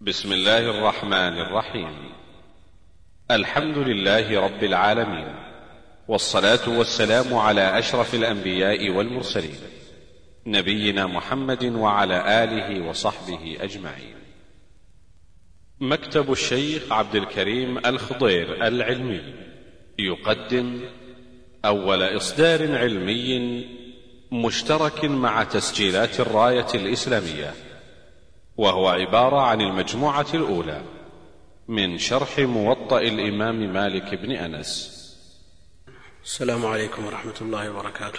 بسم الله الرحمن الرحيم. الحمد لله رب العالمين والصلاة والسلام على أشرف الأنبياء والمرسلين نبينا محمد وعلى آله وصحبه أجمعين. مكتب الشيخ عبد الكريم الخضير العلمي يقدم أول إصدار علمي مشترك مع تسجيلات الراية الإسلامية. وهو عبارة عن المجموعة الأولى من شرح موطأ الإمام مالك بن أنس. السلام عليكم ورحمة الله وبركاته.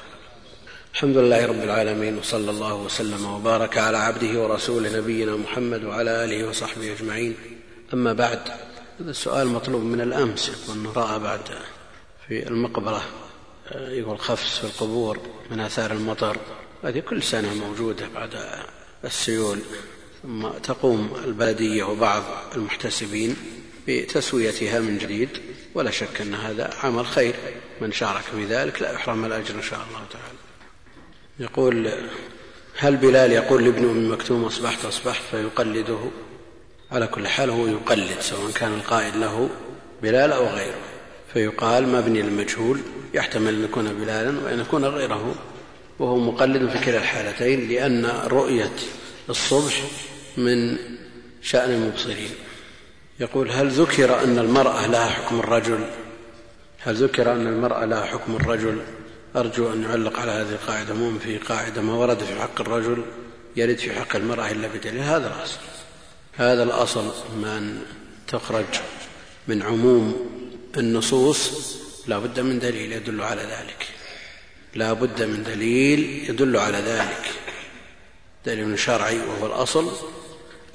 الحمد لله رب العالمين وصلى الله وسلم وبارك على عبده ورسوله نبينا محمد وعلى آله وصحبه أجمعين. أما بعد هذا السؤال مطلوب من الأمس يقول راى بعد في المقبرة يقول خفس في القبور من آثار المطر. هذه كل سنة موجودة بعد السيول. ثم تقوم البلدية وبعض المحتسبين بتسويتها من جديد. ولا شك أن هذا عمل خير. من شارك في ذلك لا يحرم الأجر إن شاء الله تعالى. يقول هل بلال يقول لابن أم مكتوم أصبحت أصبحت فيقلده؟ على كل حال هو يقلد سواء كان القائل له بلال أو غيره. فيقال مبني للمجهول يحتمل أن يكون بلالا وأن يكون غيره. وهو مقلد في كلا الحالتين لأن رؤية الصبح من شأن المبصرين. يقول هل ذكر أن المرأة لها حكم الرجل؟ هل ذكر أن المرأة لها حكم الرجل؟ أرجو أن يعلق على هذه القاعدة مو في قاعدة ما ورد في حق الرجل يرد في حق المرأة إلا بدليل. هذا الأصل. هذا الأصل من تخرج من عموم النصوص لا بد من دليل يدل على ذلك. لا بد من دليل يدل على ذلك. دليل شرعي وهو الأصل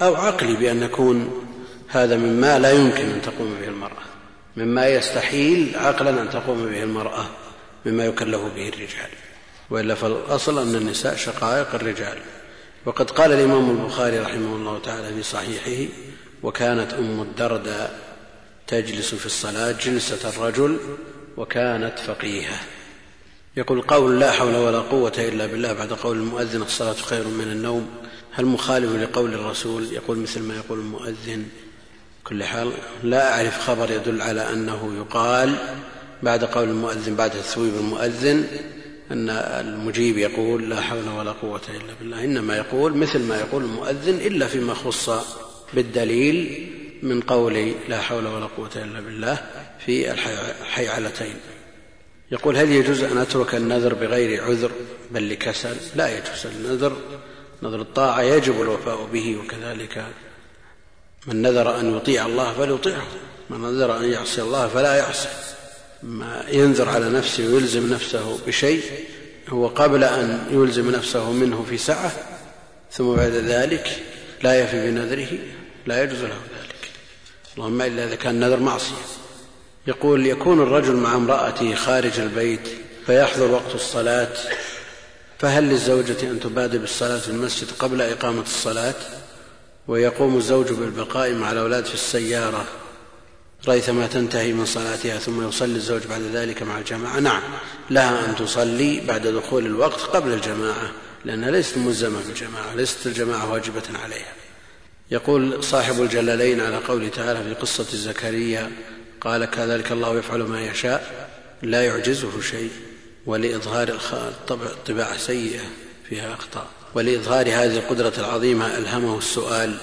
أو عقلي بأن يكون هذا مما لا يمكن أن تقوم به المرأة مما يستحيل عقلا أن تقوم به المرأة مما يكلف به الرجال. وإلا فالأصل أن النساء شقائق الرجال. وقد قال الإمام البخاري رحمه الله تعالى في صحيحه وكانت أم الدرداء تجلس في الصلاة جلسة الرجل وكانت فقيهة. يقول قول لا حول ولا قوة إلا بالله بعد قول المؤذن الصلاة خير من النوم. هل مخالف لقول الرسول؟ يقول مثل ما يقول المؤذن. كل حال لا أعرف خبر يدل على أنه يقال بعد قول المؤذن بعد تثويب المؤذن أن المجيب يقول لا حول ولا قوة إلا بالله. إنما يقول مثل ما يقول المؤذن إلا فيما خص بالدليل من قول لا حول ولا قوة إلا بالله في الحيعلتين يقول هل يجوز أن أترك النذر بغير عذر بل لكسل؟ لا يجوز النذر. نذر الطاعة يجب الوفاء به وكذلك من نذر أن يطيع الله فليطيعه. من نذر أن يعصي الله فلا يعصي. ما ينذر على نفسه ويلزم نفسه بشيء هو قبل أن يلزم نفسه منه في سعة ثم بعد ذلك لا يفي بنذره لا يجوز له ذلك. اللهم إلا إذا كان نذر معصية. يقول يكون الرجل مع امراته خارج البيت فيحضر وقت الصلاة فهل للزوجة أن تبادر بالصلاة في المسجد قبل إقامة الصلاة؟ ويقوم الزوج بالبقاء مع الأولاد في السيارة ريثما تنتهي من صلاتها ثم يصلي الزوج بعد ذلك مع الجماعة؟ نعم لها أن تصلي بعد دخول الوقت قبل الجماعة لانها ليست ملزمة بالجماعة ليست الجماعة واجبة عليها. يقول صاحب الجلالين على قوله تعالى في قصة زكريا قال كذلك الله يفعل ما يشاء لا يعجزه شيء ولإظهار الطباع سيئة فيها أخطاء. ولإظهار هذه القدرة العظيمة ألهمه السؤال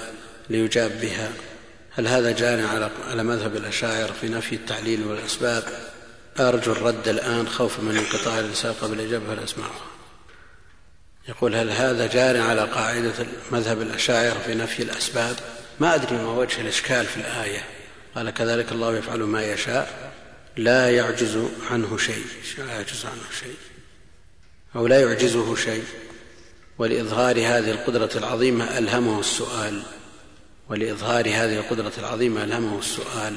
ليجاب بها. هل هذا جار على مذهب الأشاعر في نفي التعليل والأسباب؟ أرجو الرد الآن خوفا من انقطاع الرسالة قبل الإجابة فلا أسمعها يقول هل هذا جار على قاعدة مذهب الأشاعر في نفي الأسباب؟ ما أدري ما وجه الإشكال في الآية. قال كذلك الله يفعل ما يشاء لا يعجز عنه شيء. لا يعجز عنه شيء. أو لا يعجزه شيء. ولإظهار هذه القدرة العظيمة ألهمه السؤال. ولإظهار هذه القدرة العظيمة ألهمه السؤال.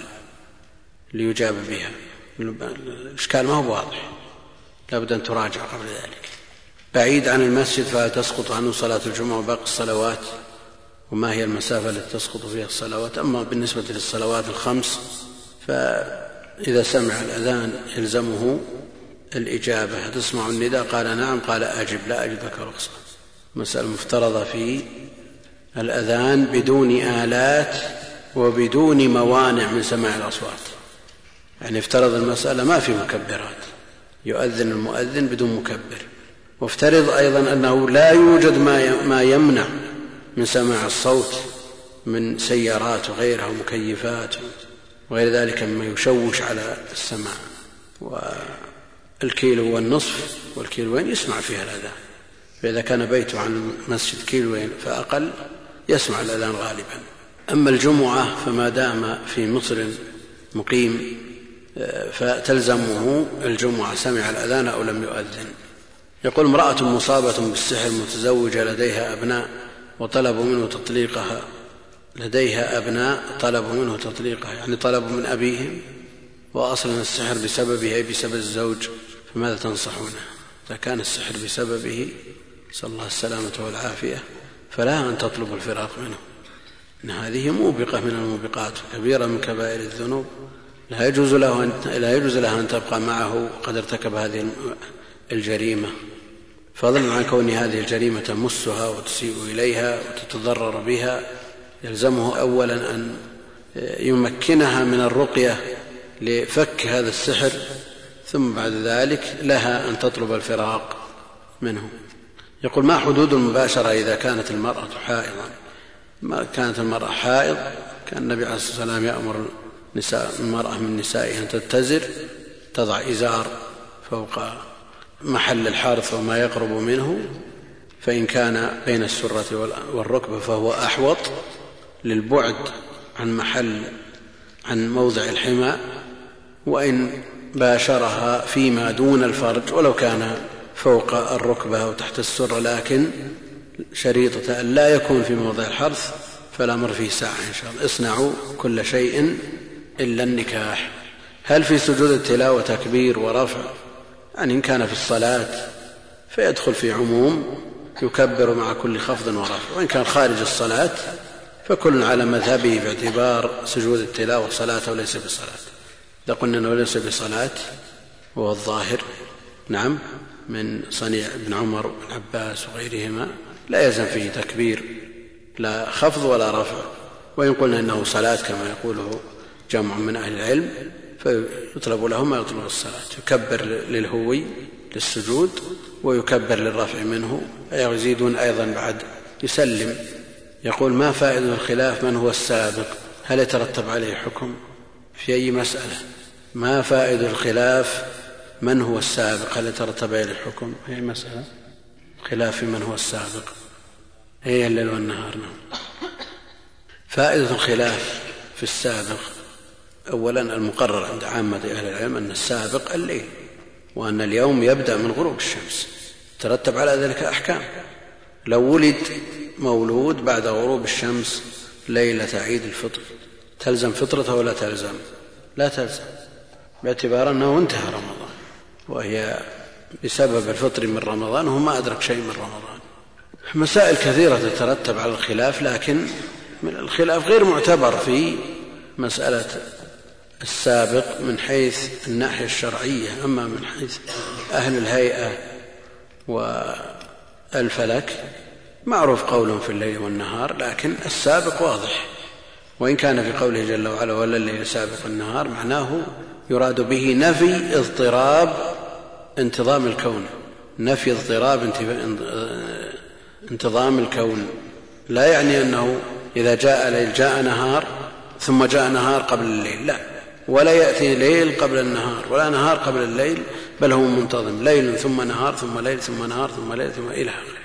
ليجاب بها. الإشكال ما هو واضح. لابد أن تراجع قبل ذلك. بعيد عن المسجد فهل تسقط عنه صلاة الجمعة وباقي الصلوات. وما هي المسافة التي تسقط فيها الصلوات. أما بالنسبة للصلوات الخمس فإذا سمع الأذان يلزمه الإجابة. تسمع النداء؟ قال نعم. قال أجب. لا أجد لك رخصة مسألة مفترضة في الأذان بدون آلات وبدون موانع من سماع الأصوات. يعني افترض المسألة ما في مكبرات. يؤذن المؤذن بدون مكبر. وافترض أيضا أنه لا يوجد ما يمنع من سماع الصوت من سيارات وغيرها ومكيفات وغير ذلك مما يشوش على السماع. والكيلو والنصف والكيلوين يسمع فيها الأذان. فإذا كان بيته عن مسجد كيلوين فأقل يسمع الأذان غالبا. أما الجمعة فما دام في مصر مقيم فتلزمه الجمعة سمع الأذان أو لم يؤذن. يقول امرأة مصابة بالسحر متزوجة لديها أبناء وطلبوا منه تطليقها. لديها أبناء طلبوا منه تطليقها. يعني طلبوا من أبيهم وأصلا السحر بسببه أي بسبب الزوج فماذا تنصحونه؟ إذا كان السحر بسببه نسأل الله السلامة والعافية. فلا أن تطلب الفراق منه. إن هذه موبقة من الموبقات كبيرة من كبائر الذنوب. لا يجوز له أن لا يجوز لها أن تبقى معه قد ارتكب هذه الجريمة. فضلا عن كون هذه الجريمة تمسها وتسيء إليها وتتضرر بها يلزمه أولا أن يمكنها من الرقية لفك هذا السحر ثم بعد ذلك لها أن تطلب الفراق منه. يقول ما حدود المباشرة إذا كانت المرأة حائضا؟ ما كانت المرأة حائض كان النبي عليه الصلاة والسلام يأمر نساء المرأة من نسائه أن تتزر تضع إزار فوق محل الحارث وما يقرب منه فإن كان بين السرة والركبة فهو أحوط للبعد عن محل عن موضع الحمى وإن باشرها فيما دون الفرج ولو كان فوق الركبة أو تحت السرة لكن شريطة أن لا يكون في موضع الحرث فالأمر فيه ساعة إن شاء الله. اصنعوا كل شيء إلا النكاح. هل في سجود التلاوة تكبير ورفع؟ يعني إن كان في الصلاة فيدخل في عموم يكبر مع كل خفض ورفع وإن كان خارج الصلاة فكل على مذهبه باعتبار سجود التلاوة صلاة وليس بصلاة. إذا قلنا أنه ليس بصلاة وهو الظاهر نعم من صنيع ابن عمر وابن عباس وغيرهما لا يلزم فيه تكبير لا خفض ولا رفع وإن قلنا إنه صلاة كما يقوله جمع من أهل العلم فيطلب له ما يطلب الصلاة يكبر للهوي للسجود ويكبر للرفع منه. يزيدون أيضا بعد يسلم. يقول ما فائدة الخلاف؟ من هو السابق؟ هل يترتب عليه حكم؟ في أي مسألة؟ ما فائدة الخلاف؟ من هو السابق؟ هل يترتب عليه الحكم في أي مسألة؟ خلاف من هو السابق؟ هي الليل والنهار؟ نعم. فائدة الخلاف في السابق أولا المقرر عند عامة أهل العلم أن السابق الليل وأن اليوم يبدأ من غروب الشمس. ترتب على ذلك أحكام لو ولد مولود بعد غروب الشمس ليلة عيد الفطر تلزم فطرته ولا تلزم؟ لا تلزم باعتبار أنه انتهى رمضان وهي بسبب الفطر من رمضان وهو ما أدرك شيء من رمضان. مسائل كثيرة تترتب على الخلاف لكن الخلاف غير معتبر في مسألة السابق من حيث الناحية الشرعية أما من حيث أهل الهيئة والفلك معروف قول في الليل والنهار لكن السابق واضح. وإن كان في قوله جل وعلا ولا الليل سابق النهار معناه يراد به نفي اضطراب انتظام الكون. نفي اضطراب انتظام الكون. لا يعني أنه إذا جاء ليل جاء نهار ثم جاء نهار قبل الليل لا. ولا يأتي ليل قبل النهار ولا نهار قبل الليل بل هو منتظم ليل ثم نهار ثم ليل ثم نهار ثم ليل ثم إلى آخره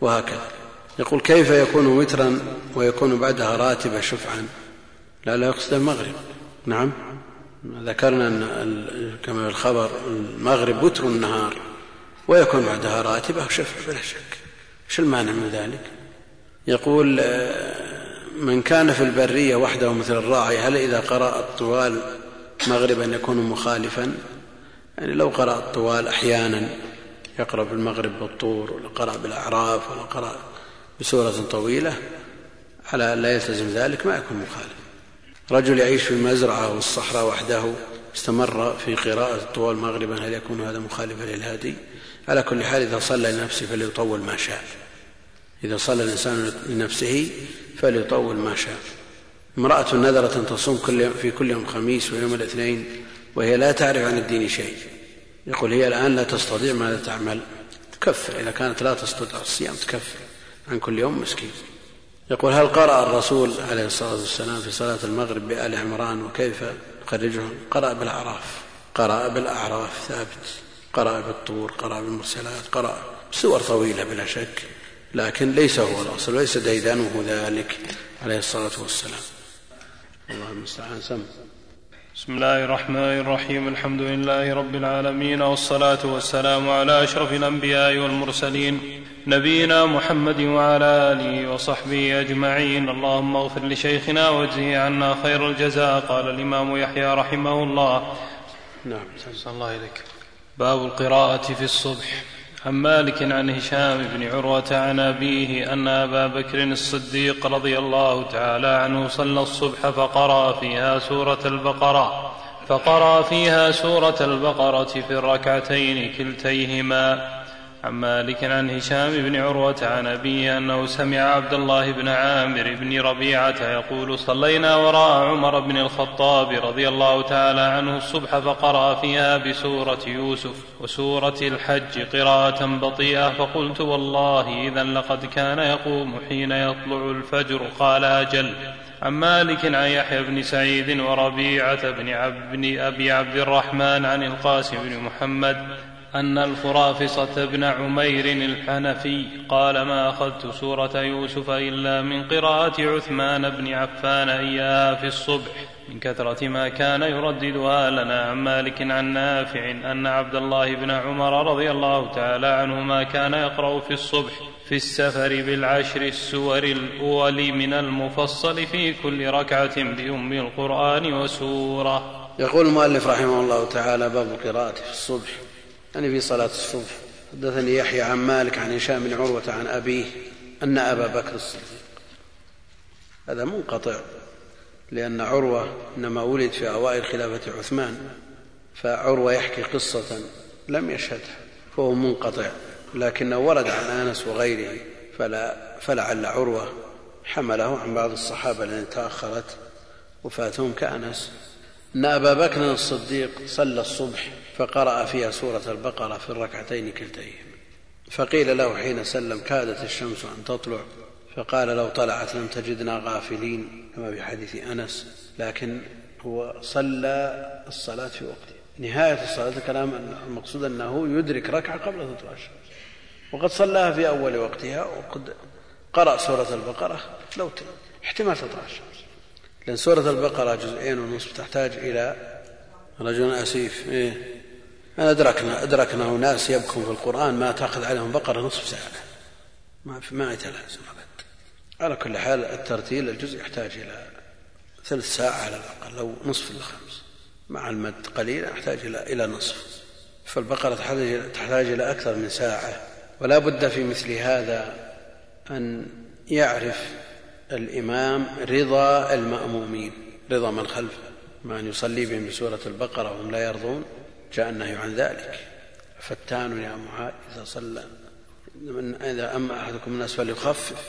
وهكذا. يقول كيف يكون وترا ويكون بعدها راتبة شفعا؟ لا لا يقصد المغرب. نعم. ذكرنا أن كما في الخبر المغرب وتر النهار ويكون بعدها راتبة شفع بلا شك. إيش المانع من ذلك؟ يقول من كان في البرية وحده مثل الراعي هل إذا قرأ الطوال مغربا يكون مخالفا. يعني لو قرأ الطوال أحيانا يقرأ بالمغرب بالطور ولا قرأ بالأعراف ولا قرأ بسورة طويلة على أن لا يلتزم ذلك ما يكون مخالف. رجل يعيش في المزرعة والصحراء وحده استمر في قراءة الطوال مغربا هل يكون هذا مخالفا للهادي على كل حال إذا صلى لنفسه فليطول ما شاء. إذا صلى الإنسان لنفسه فليطول ما شاء. امرأة نذرة تصوم كل في كل يوم خميس ويوم الاثنين وهي لا تعرف عن الدين شيء. يقول هي الآن لا تستطيع ماذا تعمل؟ تكفر. إذا كانت لا تستطيع الصيام تكفر عن كل يوم مسكين. يقول هل قرأ الرسول عليه الصلاة والسلام في صلاة المغرب بآل عمران وكيف نخرجه قرأ بالأعراف. قرأ بالأعراف ثابت. قرأ بالطور قرأ بالمرسلات قرأ سور طويلة بلا شك لكن ليس هو الأصل وليس ديدنه ذلك عليه الصلاة والسلام. الله المستعان سم. بسم الله الرحمن الرحيم الحمد لله رب العالمين والصلاة والسلام على أشرف الأنبياء والمرسلين نبينا محمد وعلى آله وصحبه أجمعين. اللهم اغفر لشيخنا واجزه عنا خير الجزاء قال الإمام يحيى رحمه الله. نعم الله إليك باب القراءة في الصبح. عن مالك عن هشام بن عروة عن أبيه أن أبا بكر الصديق رضي الله تعالى عنه صلى الصبح فقرأ فيها سورة البقرة فقرأ فيها سورة البقرة في الركعتين كلتيهما. عن مالك عن هشام بن عروة عن أبيه أنه سمع عبد الله بن عامر بن ربيعة يقول صلينا وراء عمر بن الخطاب رضي الله تعالى عنه الصبح فقرأ فيها بسورة يوسف وسورة الحج قراءة بطيئة فقلت والله إذا لقد كان يقوم حين يطلع الفجر. قال أجل. عن مالك عن يحيى بن سعيد وربيعة بن, عبد أبي عبد الرحمن عن القاسم بن محمد أن الفرافصة بن عمير الحنفي قال ما أخذت سورة يوسف إلا من قراءة عثمان بن عفان إياها في الصبح من كثرة ما كان يرددها لنا عن مالك عن نافع أن عبد الله بن عمر رضي الله تعالى عنهما كان يقرأ في الصبح في السفر بالعشر السور الأول من المفصل في كل ركعة بأم القرآن وسورة. يقول المؤلف رحمه الله تعالى باب القراءة في الصبح. يعني في صلاة الصبح. حدثني يحيى عن مالك عن هشام بن عروة عن أبيه أن أبا بكر الصديق. هذا منقطع لأن عروة إنما ولد في أوائل خلافة عثمان فعروة يحكي قصة لم يشهدها فهو منقطع لكنه ورد عن أنس وغيره فلا فلعل عروة حمله عن بعض الصحابة الذين تأخرت وفاتهم كأنس. أن أبا بكر الصديق صلى الصبح فقرأ فيها سورة البقرة في الركعتين كلتيهما فقيل له حين سلم كادت الشمس أن تطلع؟ فقال لو طلعت لم تجدنا غافلين. كما في حديث أنس لكن هو صلى الصلاة في وقتها نهاية الصلاة الكلام المقصود أنه يدرك ركعة قبل تطلع الشمس. وقد صلاها في أول وقتها وقد قرأ سورة البقرة لو احتمال تطلع الشمس. لأن سورة البقرة جزئين ونصف تحتاج إلى رجل أسيف. إيه. أدركنا أدركنا أناس يبكون في القرآن ما تأخذ عليهم بقرة نصف ساعة. ما في ما يتلازم أبد. على كل حال الترتيل الجزء يحتاج إلى ثلث ساعة على الأقل أو نصف الخمس مع المد قليلا يحتاج إلى إلى نصف. فالبقرة تحتاج إلى أكثر من ساعة. ولا بد في مثل هذا أن يعرف الإمام رضا المأمومين. رضا من خلفه. مع أن يصلي بهم بسورة البقرة وهم لا يرضون. جاء النهي عن ذلك. فتان يا معاذ إذا صلى. إذا أما أحدكم الناس فليخفف.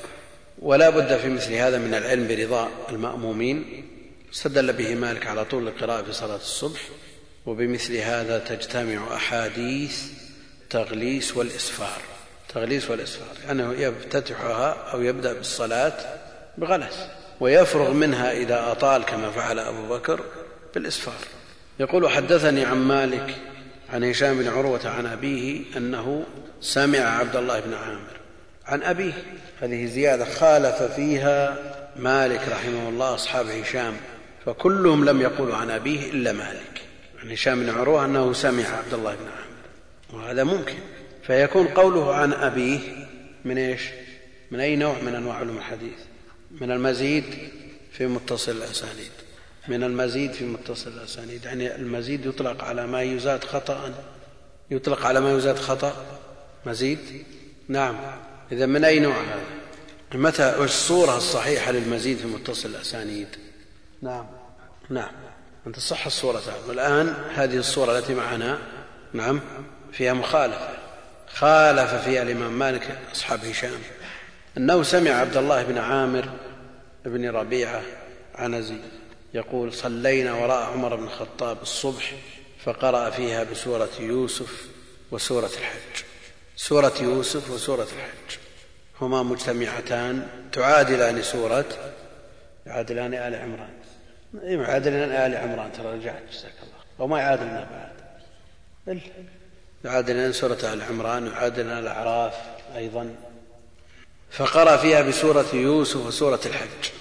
ولا بد في مثل هذا من العلم برضاء المأمومين. استدل به مالك على طول القراءة في صلاة الصبح. وبمثل هذا تجتمع أحاديث تغليس والإسفار. تغليس والإسفار. يعني يفتتحها أو يبدأ بالصلاة بغلس. ويفرغ منها إذا أطال كما فعل أبو بكر بالإسفار. يقول حدثني عن مالك عن هشام بن عروة عن أبيه أنه سمع عبد الله بن عامر. عن أبيه. هذه زيادة خالف فيها مالك رحمه الله أصحاب هشام فكلهم لم يقولوا عن أبيه إلا مالك. عن هشام بن عروة أنه سمع عبد الله بن عامر وهذا ممكن. فيكون قوله عن أبيه من إيش؟ من أي نوع من أنواع علوم الحديث؟ من المزيد في متصل الأسانيد. من المزيد في متصل الأسانيد. يعني المزيد يطلق على ما يزاد خطأ. يطلق على ما يزاد خطأ. مزيد؟ نعم. إذا من أي نوع هذا؟ متى الصورة الصحيحة للمزيد في متصل الأسانيد؟ نعم. نعم. أنت صح الصورة. والآن هذه الصورة التي معنا نعم فيها مخالفة. خالف فيها الإمام مالك أصحاب هشام. أنه سمع عبد الله بن عامر بن ربيعة عنزي. يقول صلينا وراء عمر بن الخطاب الصبح فقرأ فيها بسورة يوسف وسورة الحج. سورة يوسف وسورة الحج. هما مجتمعتان تعادلان سورة يعادلان آل عمران. يعادلان آل عمران ترى رجعت جزاك الله. وما يعادلنا بعد. يعادلان سورة آل عمران يعادلنا الأعراف أيضا. فقرأ فيها بسورة يوسف وسورة الحج.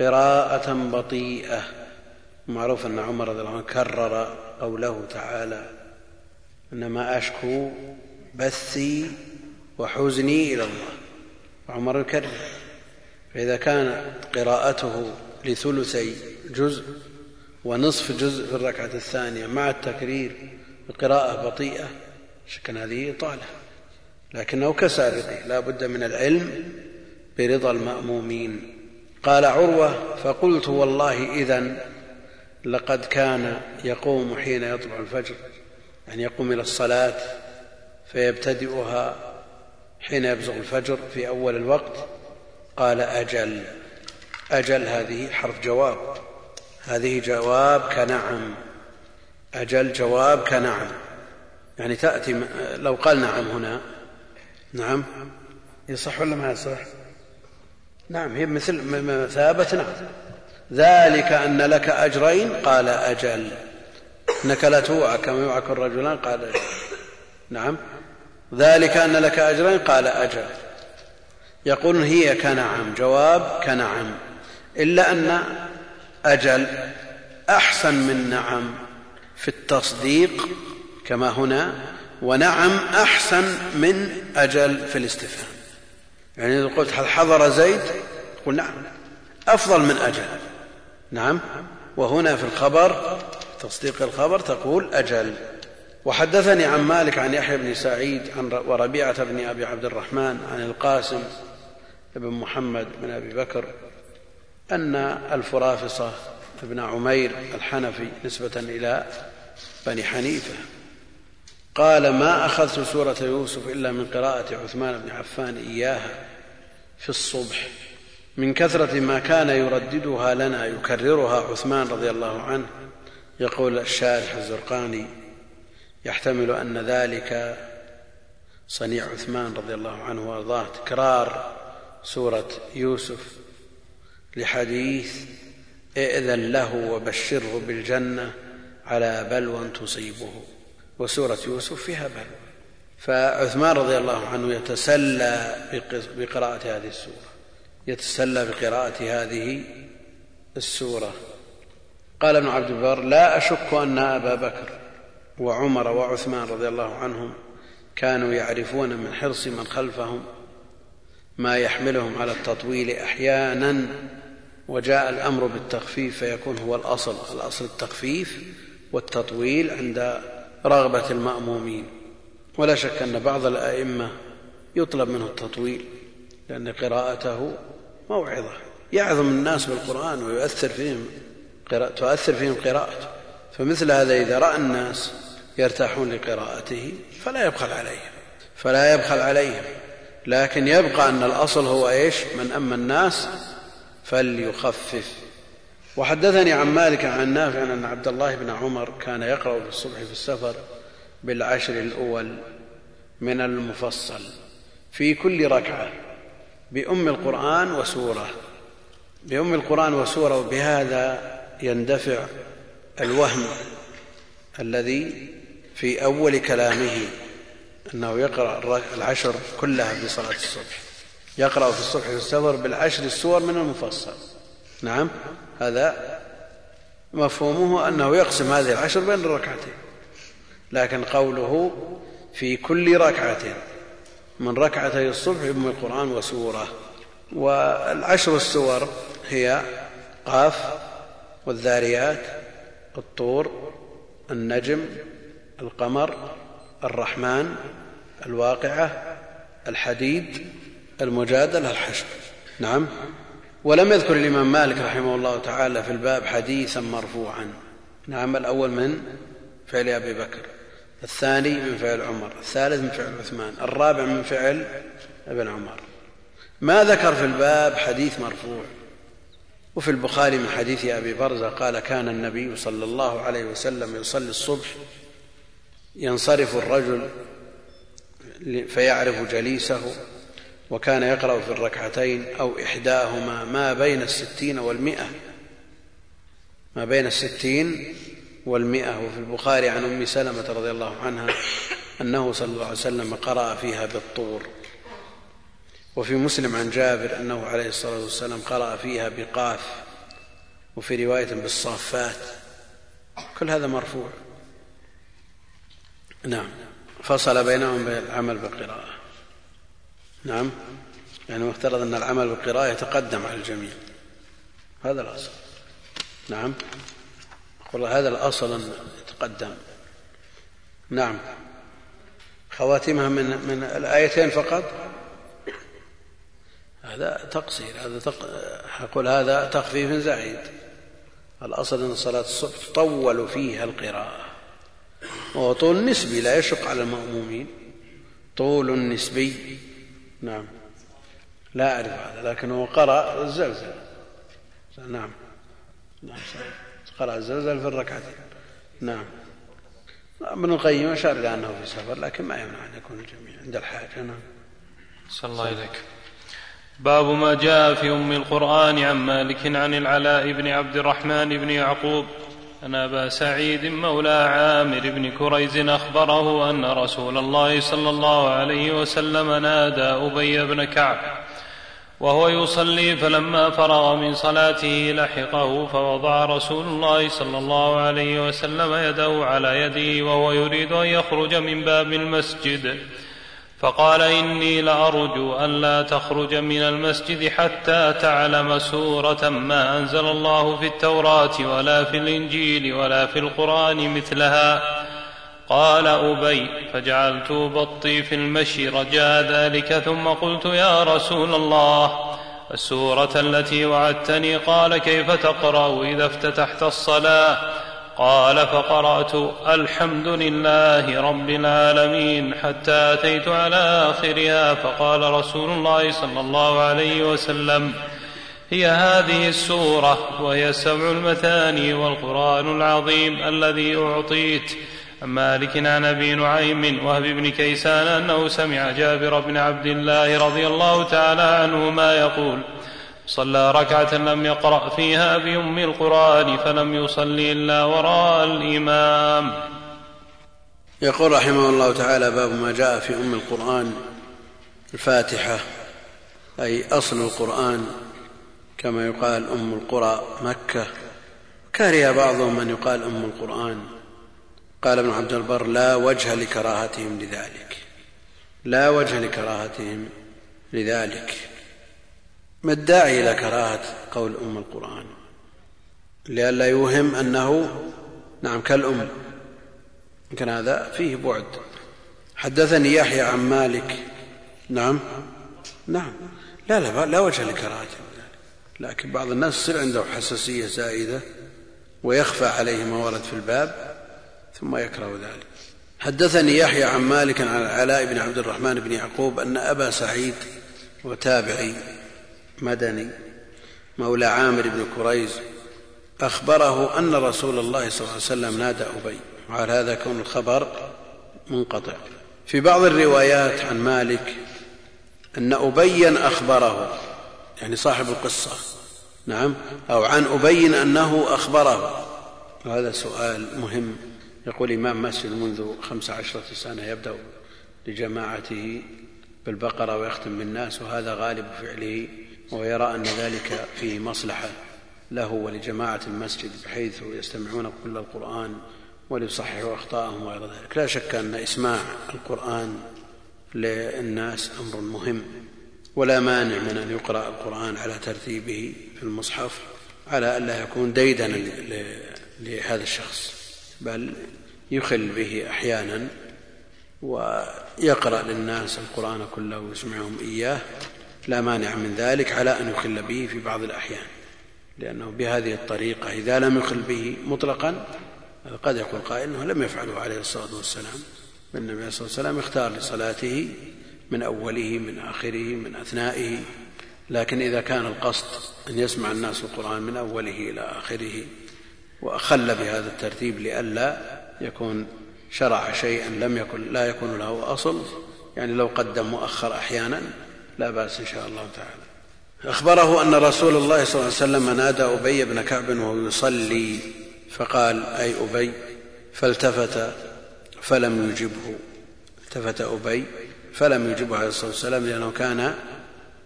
قراءة بطيئة. معروف أن عمر رضي الله عنه كرر قوله تعالى إنما أشكو بثي وحزني إلى الله. وعمر يكرر. فإذا كانت قراءته لثلثي جزء ونصف جزء في الركعة الثانية مع التكرير بقراءة بطيئة شك هذه إطالة. لكنه كسابقه لا بد من العلم برضا المأمومين. قال عروة فقلت والله إذا لقد كان يقوم حين يطلع الفجر يعني يقوم إلى الصلاة فيبتدئها حين يبزغ الفجر في أول الوقت. قال أجل أجل هذه حرف جواب. هذه جواب كنعم. أجل جواب كنعم. يعني تأتي لو قال نعم هنا. نعم؟ يصح ولا ما يصح؟ نعم هي مثل مثابة نعم ذلك أن لك أجرين قال أجل. إنك لتوعى كما يوعك الرجلان قال أجل. نعم. ذلك أن لك أجرين قال أجل. يقول هي كنعم جواب كنعم. إلا أن أجل أحسن من نعم في التصديق كما هنا ونعم أحسن من أجل في الاستفهام. يعني إذا قلت هل حضر زيد؟ قل نعم. أفضل من أجل. نعم. وهنا في الخبر تصديق الخبر تقول أجل. وحدثني عن مالك عن يحيى بن سعيد عن وربيعة بن أبي عبد الرحمن عن القاسم بن محمد بن أبي بكر أن الفرافصة بن عمير الحنفي نسبة إلى بني حنيفة. قال ما أخذت سورة يوسف إلا من قراءة عثمان بن عفان إياها في الصبح. من كثرة ما كان يرددها لنا يكررها عثمان رضي الله عنه. يقول الشارح الزرقاني يحتمل أن ذلك صنيع عثمان رضي الله عنه وأرضاه تكرار سورة يوسف لحديث ائذن له وبشره بالجنة على بلوى تصيبه. وسورة يوسف فيها بلوى فعثمان رضي الله عنه يتسلى بقراءة هذه السورة. يتسلى بقراءة هذه السورة. قال ابن عبد البر لا أشك أن أبا بكر وعمر وعثمان رضي الله عنهم كانوا يعرفون من حرص من خلفهم ما يحملهم على التطويل أحيانا وجاء الأمر بالتخفيف فيكون هو الأصل الأصل التخفيف والتطويل عند رغبة المأمومين. ولا شك أن بعض الأئمة يطلب منه التطويل لأن قراءته موعظة. يعظم الناس بالقرآن ويؤثر فيهم تؤثر فيهم قراءته. فمثل هذا إذا رأى الناس يرتاحون لقراءته فلا يبخل عليهم فلا يبخل عليهم. لكن يبقى أن الأصل هو إيش؟ من أما الناس فليخفف وحدثني عن مالك عن نافع أن عبد الله بن عمر كان يقرأ في الصبح في السفر بالعشر الأول من المفصل في كل ركعة بأم القرآن وسورة. بأم القرآن وسورة وبهذا يندفع الوهم الذي في أول كلامه أنه يقرأ العشر كلها في صلاة الصبح. يقرأ في الصبح في السفر بالعشر السور من المفصل. نعم. هذا مفهومه أنه يقسم هذه العشر بين الركعتين لكن قوله في كل ركعة من ركعتي الصبح بأم القرآن وسورة. والعشر السور هي قاف والذاريات الطور النجم القمر الرحمن الواقعة الحديد المجادلة الحشر نعم. ولم يذكر الإمام مالك رحمه الله تعالى في الباب حديثا مرفوعا. نعم الأول من فعل أبي بكر الثاني من فعل عمر الثالث من فعل عثمان الرابع من فعل ابن عمر. ما ذكر في الباب حديث مرفوع. وفي البخاري من حديث أبي برزة قال كان النبي صلى الله عليه وسلم يصلي الصبح ينصرف الرجل فيعرف جليسه. وكان يقرأ في الركعتين أو إحداهما ما بين الستين والمئة. ما بين الستين والمئة. وفي البخاري عن أم سلمة رضي الله عنها أنه صلى الله عليه وسلم قرأ فيها بالطور. وفي مسلم عن جابر أنه عليه الصلاة والسلام قرأ فيها بقاف. وفي رواية بالصافات. كل هذا مرفوع. نعم. فصل بينهم بالعمل بالقراءة. نعم. يعني مفترض أن العمل بالقراءة يتقدم على الجميع. هذا الأصل. نعم. قل هذا الأصل أن يتقدم. نعم. خواتمها من من الآيتين فقط؟ هذا تقصير. هذا تق... أقول هذا تخفيف زائد الأصل أن صلاة الصبح طول فيها القراءة. وهو طول نسبي لا يشق على المأمومين. طول نسبي نعم. لا أعرف هذا لكنه قرأ الزلزل. نعم. نعم قرأ الزلزل في الركعتين. نعم. ابن القيم أشار إلى أنه في سفر لكن ما يمنع أن يكون الجميع عند الحاجة. نعم. صلى الله إليك باب ما جاء في أم القرآن عن مالك عن العلاء بن عبد الرحمن بن يعقوب أن أبا سعيد مولى عامر بن كريز أخبره أن رسول الله صلى الله عليه وسلم نادى أبي بن كعب وهو يصلي فلما فرغ من صلاته لحقه فوضع رسول الله صلى الله عليه وسلم يده على يده وهو يريد أن يخرج من باب المسجد. فقال إني لأرجو أن لا تخرج من المسجد حتى تعلم سورة ما أنزل الله في التوراة ولا في الإنجيل ولا في القرآن مثلها. قال أبي فجعلت بطي في المشي رجاء ذلك ثم قلت يا رسول الله السورة التي وعدتني قال كيف تقرأ إذا افتتحت الصلاة؟ قال فقرأت الحمد لله رب العالمين حتى أتيت على آخرها فقال رسول الله صلى الله عليه وسلم هي هذه السورة وهي السبع المثاني والقرآن العظيم الذي أعطيت. عن مالك عن أبي نعيم وهب بن كيسان أنه سمع جابر بن عبد الله رضي الله تعالى عنهما يقول صلى ركعة لم يقرأ فيها بأم القرآن فلم يصل إلا وراء الإمام. يقول رحمه الله تعالى باب ما جاء في أم القرآن الفاتحة أي أصل القرآن كما يقال أم القرى مكة. كره بعضهم أن يقال أم القرآن. قال ابن عبد البر لا وجه لكراهتهم لذلك. لا وجه لكراهتهم لذلك. ما الداعي إلى كراهة قول أم القرآن؟ لئلا يوهم أنه نعم كالأم. يمكن هذا فيه بعد. حدثني يحيى عن مالك. نعم. نعم. لا لا لا وجه لكراهته لكن بعض الناس يصير عنده حساسية زائدة ويخفى عليه ما ورد في الباب ثم يكره ذلك. حدثني يحيى عن مالك عن العلاء بن عبد الرحمن بن يعقوب أن أبا سعيد وتابعي مدني مولى عامر بن كريز أخبره أن رسول الله صلى الله عليه وسلم نادى أبي وعلى هذا كون الخبر منقطع. في بعض الروايات عن مالك أن أبيا أخبره يعني صاحب القصة نعم أو عن أبي أنه أخبره. وهذا سؤال مهم. يقول إمام مسجد منذ خمس عشرة سنة يبدأ لجماعته بالبقرة ويختم بالناس وهذا غالب فعله ويرى أن ذلك فيه مصلحة له ولجماعة المسجد بحيث يستمعون كل القرآن وليصححوا أخطاءهم وغير ذلك. لا شك أن إسماع القرآن للناس أمر مهم ولا مانع من أن يقرأ القرآن على ترتيبه في المصحف على ألا يكون ديدنا لهذا الشخص بل يخل به أحيانا ويقرأ للناس القرآن كله ويسمعهم إياه. لا مانع من ذلك على أن يخل به في بعض الأحيان لأنه بهذه الطريقة إذا لم يخل به مطلقا قد يقول قائل أنه لم يفعله عليه الصلاة والسلام. النبي عليه الصلاة والسلام اختار لصلاته من أوله من آخره من أثنائه. لكن إذا كان القصد أن يسمع الناس القرآن من أوله إلى آخره وأخل بهذا الترتيب لئلا يكون شرع شيئا لم يكن لا يكون له أصل يعني لو قدم مؤخر أحيانا لا بأس إن شاء الله تعالى. أخبره أن رسول الله صلى الله عليه وسلم نادى أبي بن كعب وهو يصلي فقال أي أبي؟ فالتفت فلم يجبه. التفت أبي فلم يجبه عليه الصلاة والسلام لأنه كان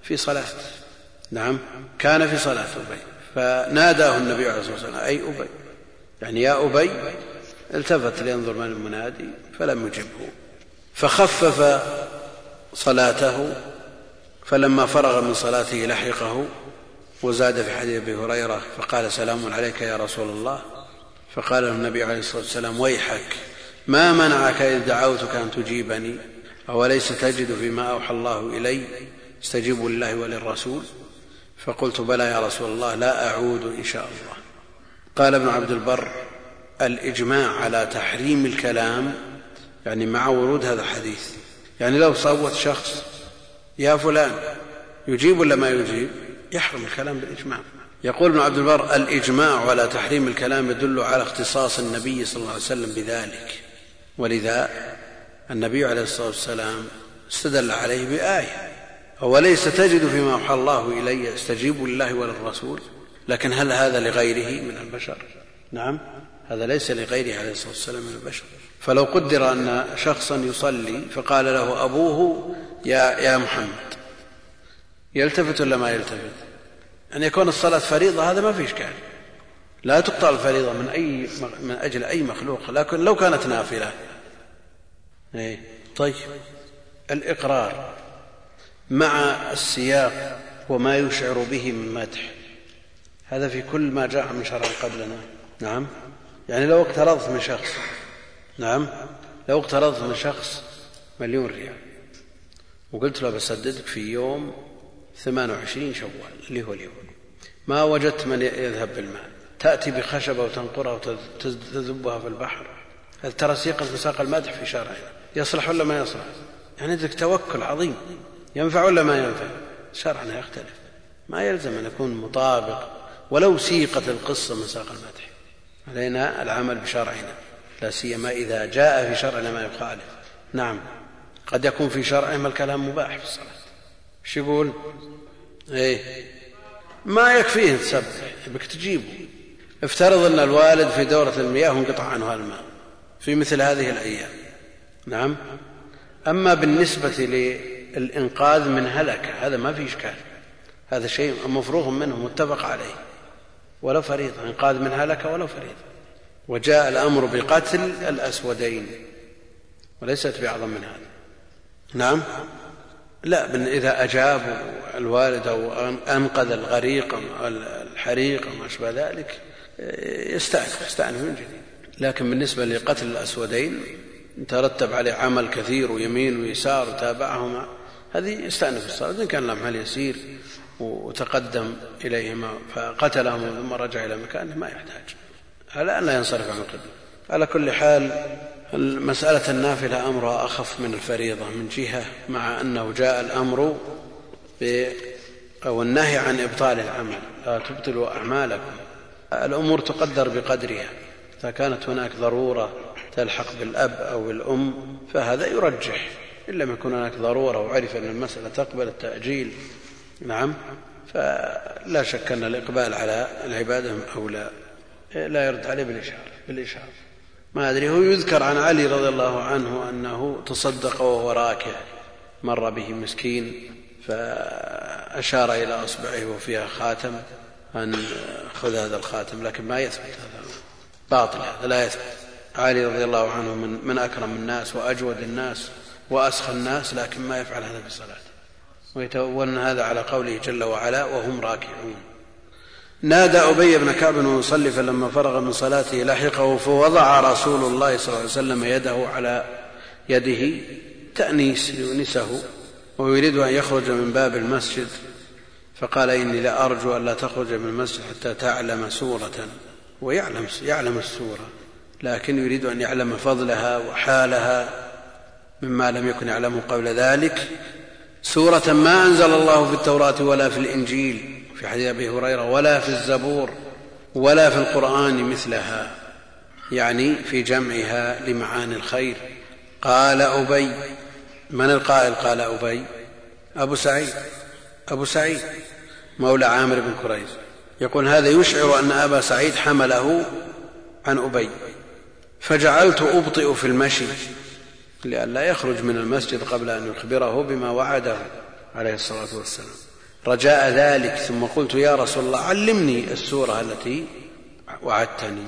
في صلاة. نعم كان في صلاة أبي. فناداه النبي عليه الصلاة والسلام أي أبي؟ يعني يا أبي. التفت لينظر من المنادي فلم يجبه. فخفف صلاته فلما فرغ من صلاته لحقه وزاد في حديث أبي هريرة فقال سلام عليك يا رسول الله فقال له النبي عليه الصلاة والسلام ويحك ما منعك إذ دعوتك أن تجيبني؟ أوليس تجد فيما أوحى الله إلي؟ استجيبوا لله وللرسول؟ فقلت بلى يا رسول الله لا أعود إن شاء الله. قال ابن عبد البر الإجماع على تحريم الكلام يعني مع ورود هذا الحديث. يعني لو صوت شخص يا فلان يجيب ولا ما يجيب؟ يحرم الكلام بالإجماع. يقول ابن عبد البر الإجماع على تحريم الكلام يدل على اختصاص النبي صلى الله عليه وسلم بذلك. ولذا النبي عليه الصلاة والسلام استدل عليه بآية. أوليس تجد فيما أوحى الله إلي استجيبوا لله وللرسول؟ لكن هل هذا لغيره من البشر؟ نعم هذا ليس لغيره عليه الصلاة والسلام من البشر. فلو قدر أن شخصا يصلي فقال له أبوه يا يا محمد. يلتفت ولا ما يلتفت؟ أن يكون الصلاة فريضة هذا ما في اشكال لا تقطع الفريضة من أي من أجل أي مخلوق لكن لو كانت نافلة. إيه. طيب. الإقرار مع السياق وما يشعر به من مدح. هذا في كل ما جاء من شرع قبلنا. نعم. يعني لو اقترضت من شخص. نعم. لو اقترضت من شخص مليون ريال. وقلت له بسددك في يوم ثمان وعشرين شوال اللي هو اليوم ما وجدت من يذهب بالمال تأتي بخشبة وتنقرها وتذبها في البحر. هذا ترى سيقا مساق المدح في شرعنا يصلح ولا ما يصلح؟ يعني عندك توكل عظيم. ينفع ولا ما ينفع؟ شرعنا يختلف. ما يلزم أن يكون مطابق ولو سيقت القصة مساق المدح. علينا العمل بشرعنا. لا سيما إذا جاء في شرعنا ما يخالف. نعم. قد يكون في شرعهم الكلام مباح في الصلاة. إيش يقول؟ إيه. ما يكفيه تسبح بك تجيبه. افترض أن الوالد في دورة المياه وانقطع عنه الماء في مثل هذه الأيام. نعم. أما بالنسبة للإنقاذ من هلكة هذا ما في إشكال. هذا شيء مفروغ منه متفق عليه. ولا فريضة. إنقاذ من هلكة ولا فريضة. وجاء الأمر بقتل الأسودين. وليست بأعظم من هذا. نعم. لا إذا أجاب الوالد أو أنقذ الغريق أو الحريق أو ما أشبه ذلك يستأنف يستأنف من جديد. لكن بالنسبة لقتل الأسودين ترتب عليه عمل كثير ويمين ويسار وتابعهما هذه يستأنف الصلاة إن كان لهم يسير وتقدم إليهما فقتلهم ثم رجع إلى مكانه ما يحتاج. على أن لا ينصرف عن القبلة على كل حال مسألة النافلة أمرها أخف من الفريضة من جهة مع أنه جاء الأمر أو النهي عن إبطال العمل. لا تبطلوا أعمالكم. الأمور تقدر بقدرها. إذا كانت هناك ضرورة تلحق بالأب أو بالأم فهذا يرجح. إن لم يكن هناك ضرورة وعرف أن المسألة تقبل التأجيل نعم فلا شك أن الإقبال على العبادة أولى. لا يرد عليه بالإشارة. بالإشارة. ما أدري هو يذكر عن علي رضي الله عنه أنه تصدق وهو راكع مر به مسكين فأشار إلى أصبعه وفيها خاتم أن خذ هذا الخاتم لكن ما يثبت هذا باطل هذا لا يثبت. علي رضي الله عنه من, من أكرم الناس وأجود الناس وأسخى الناس لكن ما يفعل هذا في الصلاة ويتولون هذا على قوله جل وعلا وهم راكعون. نادى أبي بن كعب ويصلي فلما فرغ من صلاته لحقه فوضع رسول الله صلى الله عليه وسلم يده على يده تأنيس يؤنسه ويريد أن يخرج من باب المسجد فقال إني لأرجو ألا تخرج من المسجد حتى تعلم سورة ويعلم يعلم السورة لكن يريد أن يعلم فضلها وحالها مما لم يكن يعلمه قبل ذلك. سورة ما أنزل الله في التوراة ولا في الإنجيل. في حديث أبي هريرة ولا في الزبور ولا في القرآن مثلها يعني في جمعها لمعاني الخير. قال أبي من القائل؟ قال أبي. أبو سعيد. أبو سعيد مولى عامر بن كريز يقول هذا يشعر أن أبا سعيد حمله عن أبي. فجعلت أبطئ في المشي لئلا يخرج من المسجد قبل أن يخبره بما وعده عليه الصلاة والسلام. رجاء ذلك ثم قلت يا رسول الله علمني السورة التي وعدتني.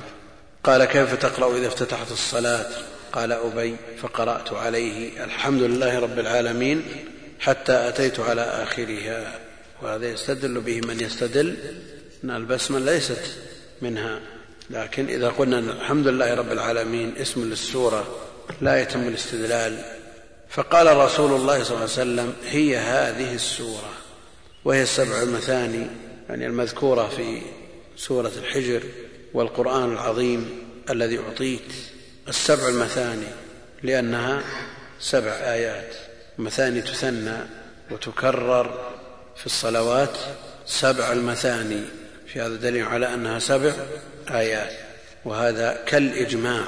قال كيف تقرأ إذا افتتحت الصلاة؟ قال أبي فقرأت عليه الحمد لله رب العالمين حتى أتيت على آخرها. وهذا يستدل به من يستدل أن البسمة ليست منها. لكن إذا قلنا الحمد لله رب العالمين اسم للسورة لا يتم الاستدلال فقال رسول الله صلى الله عليه وسلم هي هذه السورة. وهي السبع المثاني يعني المذكورة في سورة الحجر والقرآن العظيم الذي أعطيت السبع المثاني لأنها سبع آيات. مثاني تثنى وتكرر في الصلوات سبع المثاني في هذا دليل على أنها سبع آيات. وهذا كالإجماع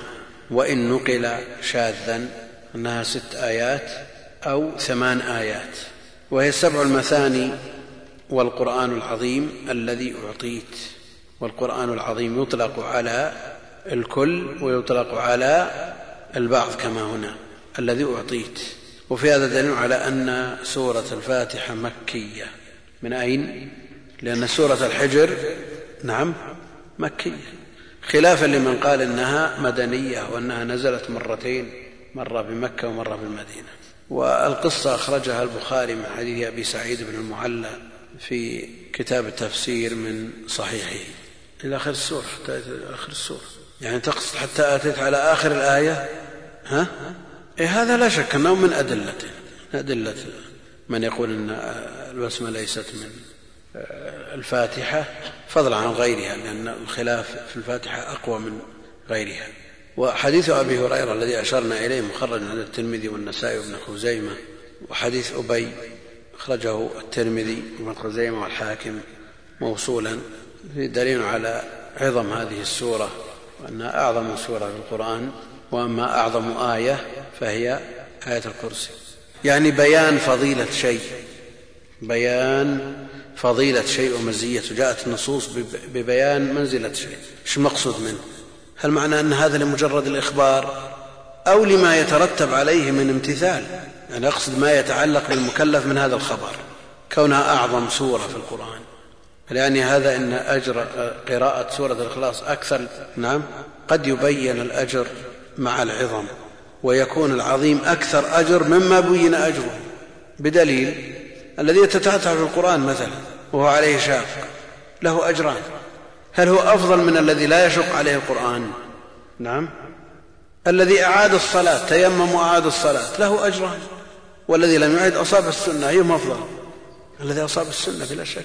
وإن نقل شاذا أنها ست آيات أو ثمان آيات. وهي السبع المثاني والقرآن العظيم الذي أعطيت والقرآن العظيم يطلق على الكل ويطلق على البعض كما هنا الذي أعطيت. وفي هذا دليل على أن سورة الفاتحة مكية. من أين؟ لأن سورة الحجر نعم مكية. خلافا لمن قال إنها مدنية وأنها نزلت مرتين مرة بمكة ومرة بالمدينة. والقصة أخرجها البخاري من حديث أبي سعيد بن المعلى في كتاب التفسير من صحيحه. إلى آخر السورة آخر السورة يعني تقصد حتى أتيت على آخر الآية؟ ها؟ إيه هذا لا شك أنه من أدلته. أدلة من يقول أن البسمة ليست من الفاتحة فضلا عن غيرها لأن الخلاف في الفاتحة أقوى من غيرها. وحديث أبي هريرة الذي أشرنا إليه مخرج عند الترمذي والنسائي وابن خزيمة وحديث أبي أخرجه الترمذي وابن خزيمة والحاكم موصولا في دليل على عظم هذه السورة وأنها أعظم سورة في القرآن وأما أعظم آية فهي آية الكرسي. يعني بيان فضيلة شيء. بيان فضيلة شيء ومزيته جاءت النصوص ببيان منزلة شيء. إيش المقصود منه؟ هل معنى أن هذا لمجرد الإخبار؟ أو لما يترتب عليه من امتثال؟ يعني أقصد ما يتعلق بالمكلف من هذا الخبر. كونها أعظم سورة في القرآن. يعني هذا إن أجر قراءة سورة الإخلاص أكثر نعم قد يبين الأجر مع العظم ويكون العظيم أكثر أجر مما بين أجره. بدليل الذي يتتعتع في القرآن مثلا وهو عليه شاق له أجران. هل هو أفضل من الذي لا يشق عليه القرآن؟ نعم. الذي أعاد الصلاة تيمم وأعاد الصلاة له أجران. والذي لم يعد أصاب السنة ايهما افضل الذي أصاب السنة بلا شك.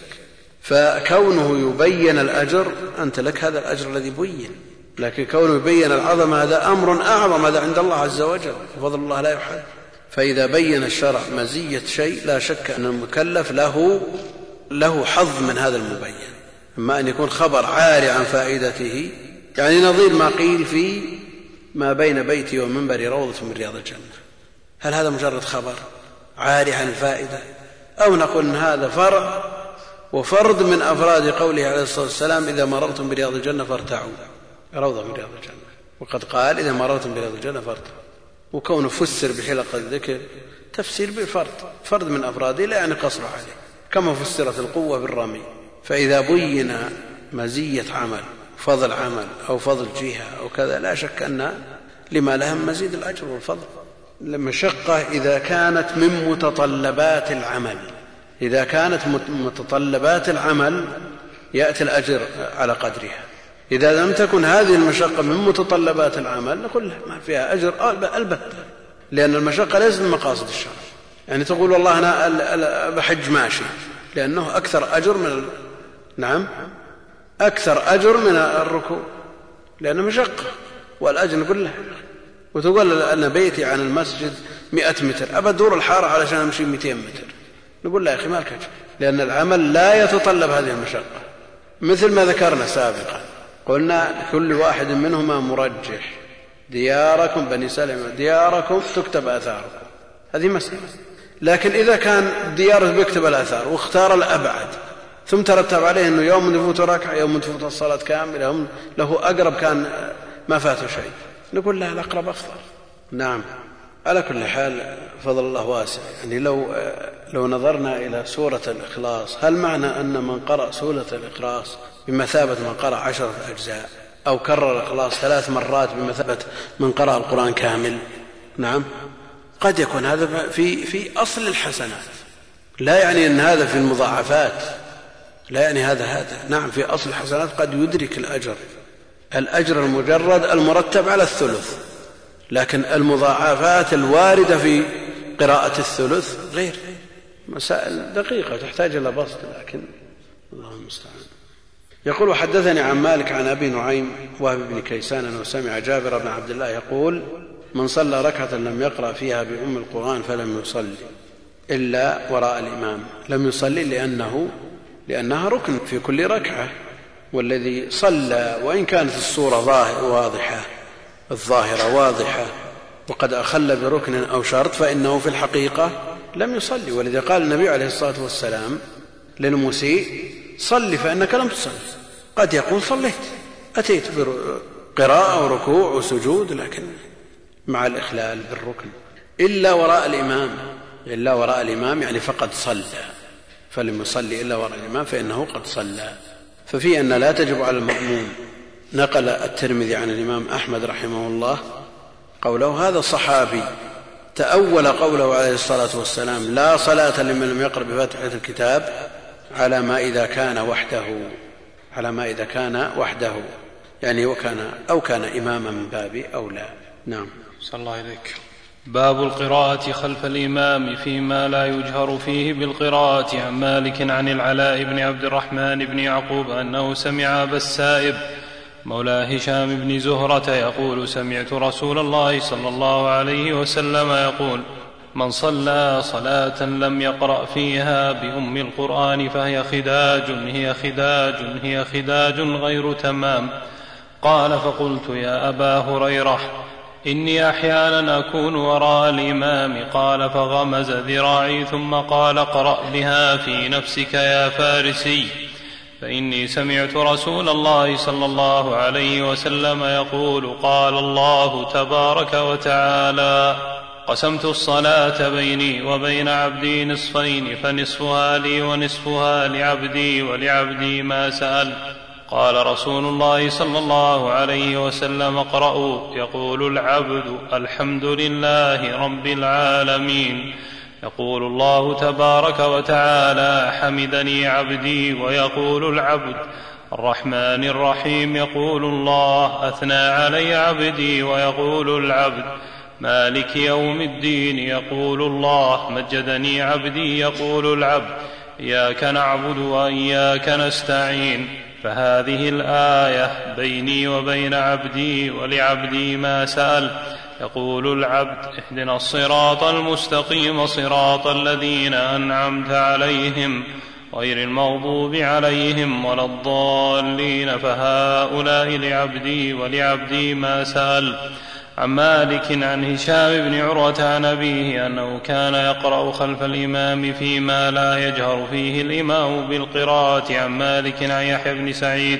فكونه يبين الأجر أنت لك هذا الأجر الذي بين. لكن كونه يبين العظمة هذا أمر أعظم هذا عند الله عز وجل. وفضل الله لا يحد فإذا بين الشرع مزية شيء لا شك أن المكلف له له حظ من هذا المبين. أما أن يكون خبر عاري عن فائدته يعني نظير ما قيل في ما بين بيتي ومنبري روضة من رياض الجنة. هل هذا مجرد خبر؟ عاري عن الفائدة أو نقول إن هذا فرع وفرد من أفراد قوله عليه الصلاة والسلام إذا مررتم برياض الجنة فارتعوا. روضة من رياض الجنة. وقد قال إذا مررتم برياض الجنة فارتعوا. وكونه فسر بحلق الذكر تفسير بالفرد فرد من أفراده لا يعني قصر عليه. كما فسرت القوة بالرمي. فإذا بين مزية عمل فضل عمل أو فضل جهة أو كذا لا شك أن لما لهم مزيد الأجر والفضل. المشقة إذا كانت من متطلبات العمل. إذا كانت متطلبات العمل يأتي الأجر على قدرها. إذا لم تكن هذه المشقة من متطلبات العمل نقول ما فيها أجر البتة لأن المشقة ليست من مقاصد الشرع. يعني تقول والله أنا بحج ماشي. لأنه أكثر أجر من نعم. أكثر أجر من الركوع. لأنه مشقة. والأجر نقول له وتقول أن بيتي عن المسجد مئة متر. أبى دور الحارة علشان أمشي مئتين متر. نقول لا يا أخي ما لك لأن العمل لا يتطلب هذه المشقة. مثل ما ذكرنا سابقا قلنا لكل واحد منهما مرجح. دياركم بني سلمة دياركم تكتب آثاركم. هذه مسألة. لكن إذا كان دياره بيكتب الآثار واختار الأبعد ثم ترتب عليه أنه يوم يفوت ركعة يوم تفوت الصلاة كاملة له أقرب كان ما فاته شيء. نقول لا الأقرب أفضل. نعم. على كل حال فضل الله واسع. يعني لو لو نظرنا إلى سورة الإخلاص هل معنى أن من قرأ سورة الإخلاص بمثابة من قرأ عشرة أجزاء أو كرر الإخلاص ثلاث مرات بمثابة من قرأ القرآن كامل؟ نعم. قد يكون هذا في في أصل الحسنات. لا يعني أن هذا في المضاعفات. لا يعني هذا هذا. نعم في أصل الحسنات قد يدرك الأجر. الأجر المجرد المرتب على الثلث لكن المضاعفات الواردة في قراءة الثلث غير مسائل دقيقة تحتاج إلى بسط لكن الله المستعان. يقول حدثني عن مالك عن أبي نعيم وهب بن كيسان أنه سمع جابر بن عبد الله يقول من صلى ركعة لم يقرأ فيها بأم القرآن فلم يصلي إلا وراء الإمام لم يصلي لأنه لأنها ركن في كل ركعة. والذي صلى وإن كانت الصورة واضحة الظاهرة واضحة وقد أخل بركن أو شرط فإنه في الحقيقة لم يصلي. ولذا قال النبي عليه الصلاة والسلام للمسيء صل فإنك لم تصل قد يقول صليت. أتيت بقراءة وركوع وسجود لكن مع الإخلال بالركن. إلا وراء الإمام. إلا وراء الإمام يعني فقد صلى. فلم يصلي إلا وراء الإمام فإنه قد صلى. ففي أن لا تجب على المأموم نقل الترمذي عن الإمام أحمد رحمه الله قوله هذا صحابي تأول قوله عليه الصلاة والسلام لا صلاة لمن لم يقرأ بفاتحة الكتاب على ما إذا كان وحده على ما إذا كان وحده يعني وكان أو كان إماما من باب أولى نعم. صلى الله إليك باب القراءة خلف الإمام فيما لا يجهر فيه بالقراءة عن مالك عن العلاء بن عبد الرحمن بن يعقوب أنه سمع أبا السائب مولى هشام بن زهرة يقول سمعت رسول الله صلى الله عليه وسلم يقول من صلى صلاة لم يقرأ فيها بأم القرآن فهي خداج هي خداج هي خداج غير تمام. قال فقلت يا أبا هريرة إني أحيانا أكون وراء الإمام. قال فغمز ذراعي ثم قال اقرأ بها في نفسك يا فارسي. فإني سمعت رسول الله صلى الله عليه وسلم يقول قال الله تبارك وتعالى قسمت الصلاة بيني وبين عبدي نصفين فنصفها لي ونصفها لعبدي ولعبدي ما سأل. قال رسول الله صلى الله عليه وسلم اقرأوا. يقول العبد الحمد لله رب العالمين. يقول الله تبارك وتعالى حمدني عبدي ويقول العبد الرحمن الرحيم. يقول الله أثنى علي عبدي ويقول العبد مالك يوم الدين. يقول الله مجدني عبدي. يقول العبد إياك نعبد وإياك نستعين. فهذه الآية بيني وبين عبدي ولعبدي ما سأل. يقول العبد اهدنا الصراط المستقيم صراط الذين أنعمت عليهم غير المغضوب عليهم ولا الضالين. فهؤلاء لعبدي ولعبدي ما سأل. عن مالك عن هشام بن عروة عن أبيه أنه كان يقرأ خلف الإمام فيما لا يجهر فيه الإمام بالقراءة عن مالك عن يحيى بن سعيد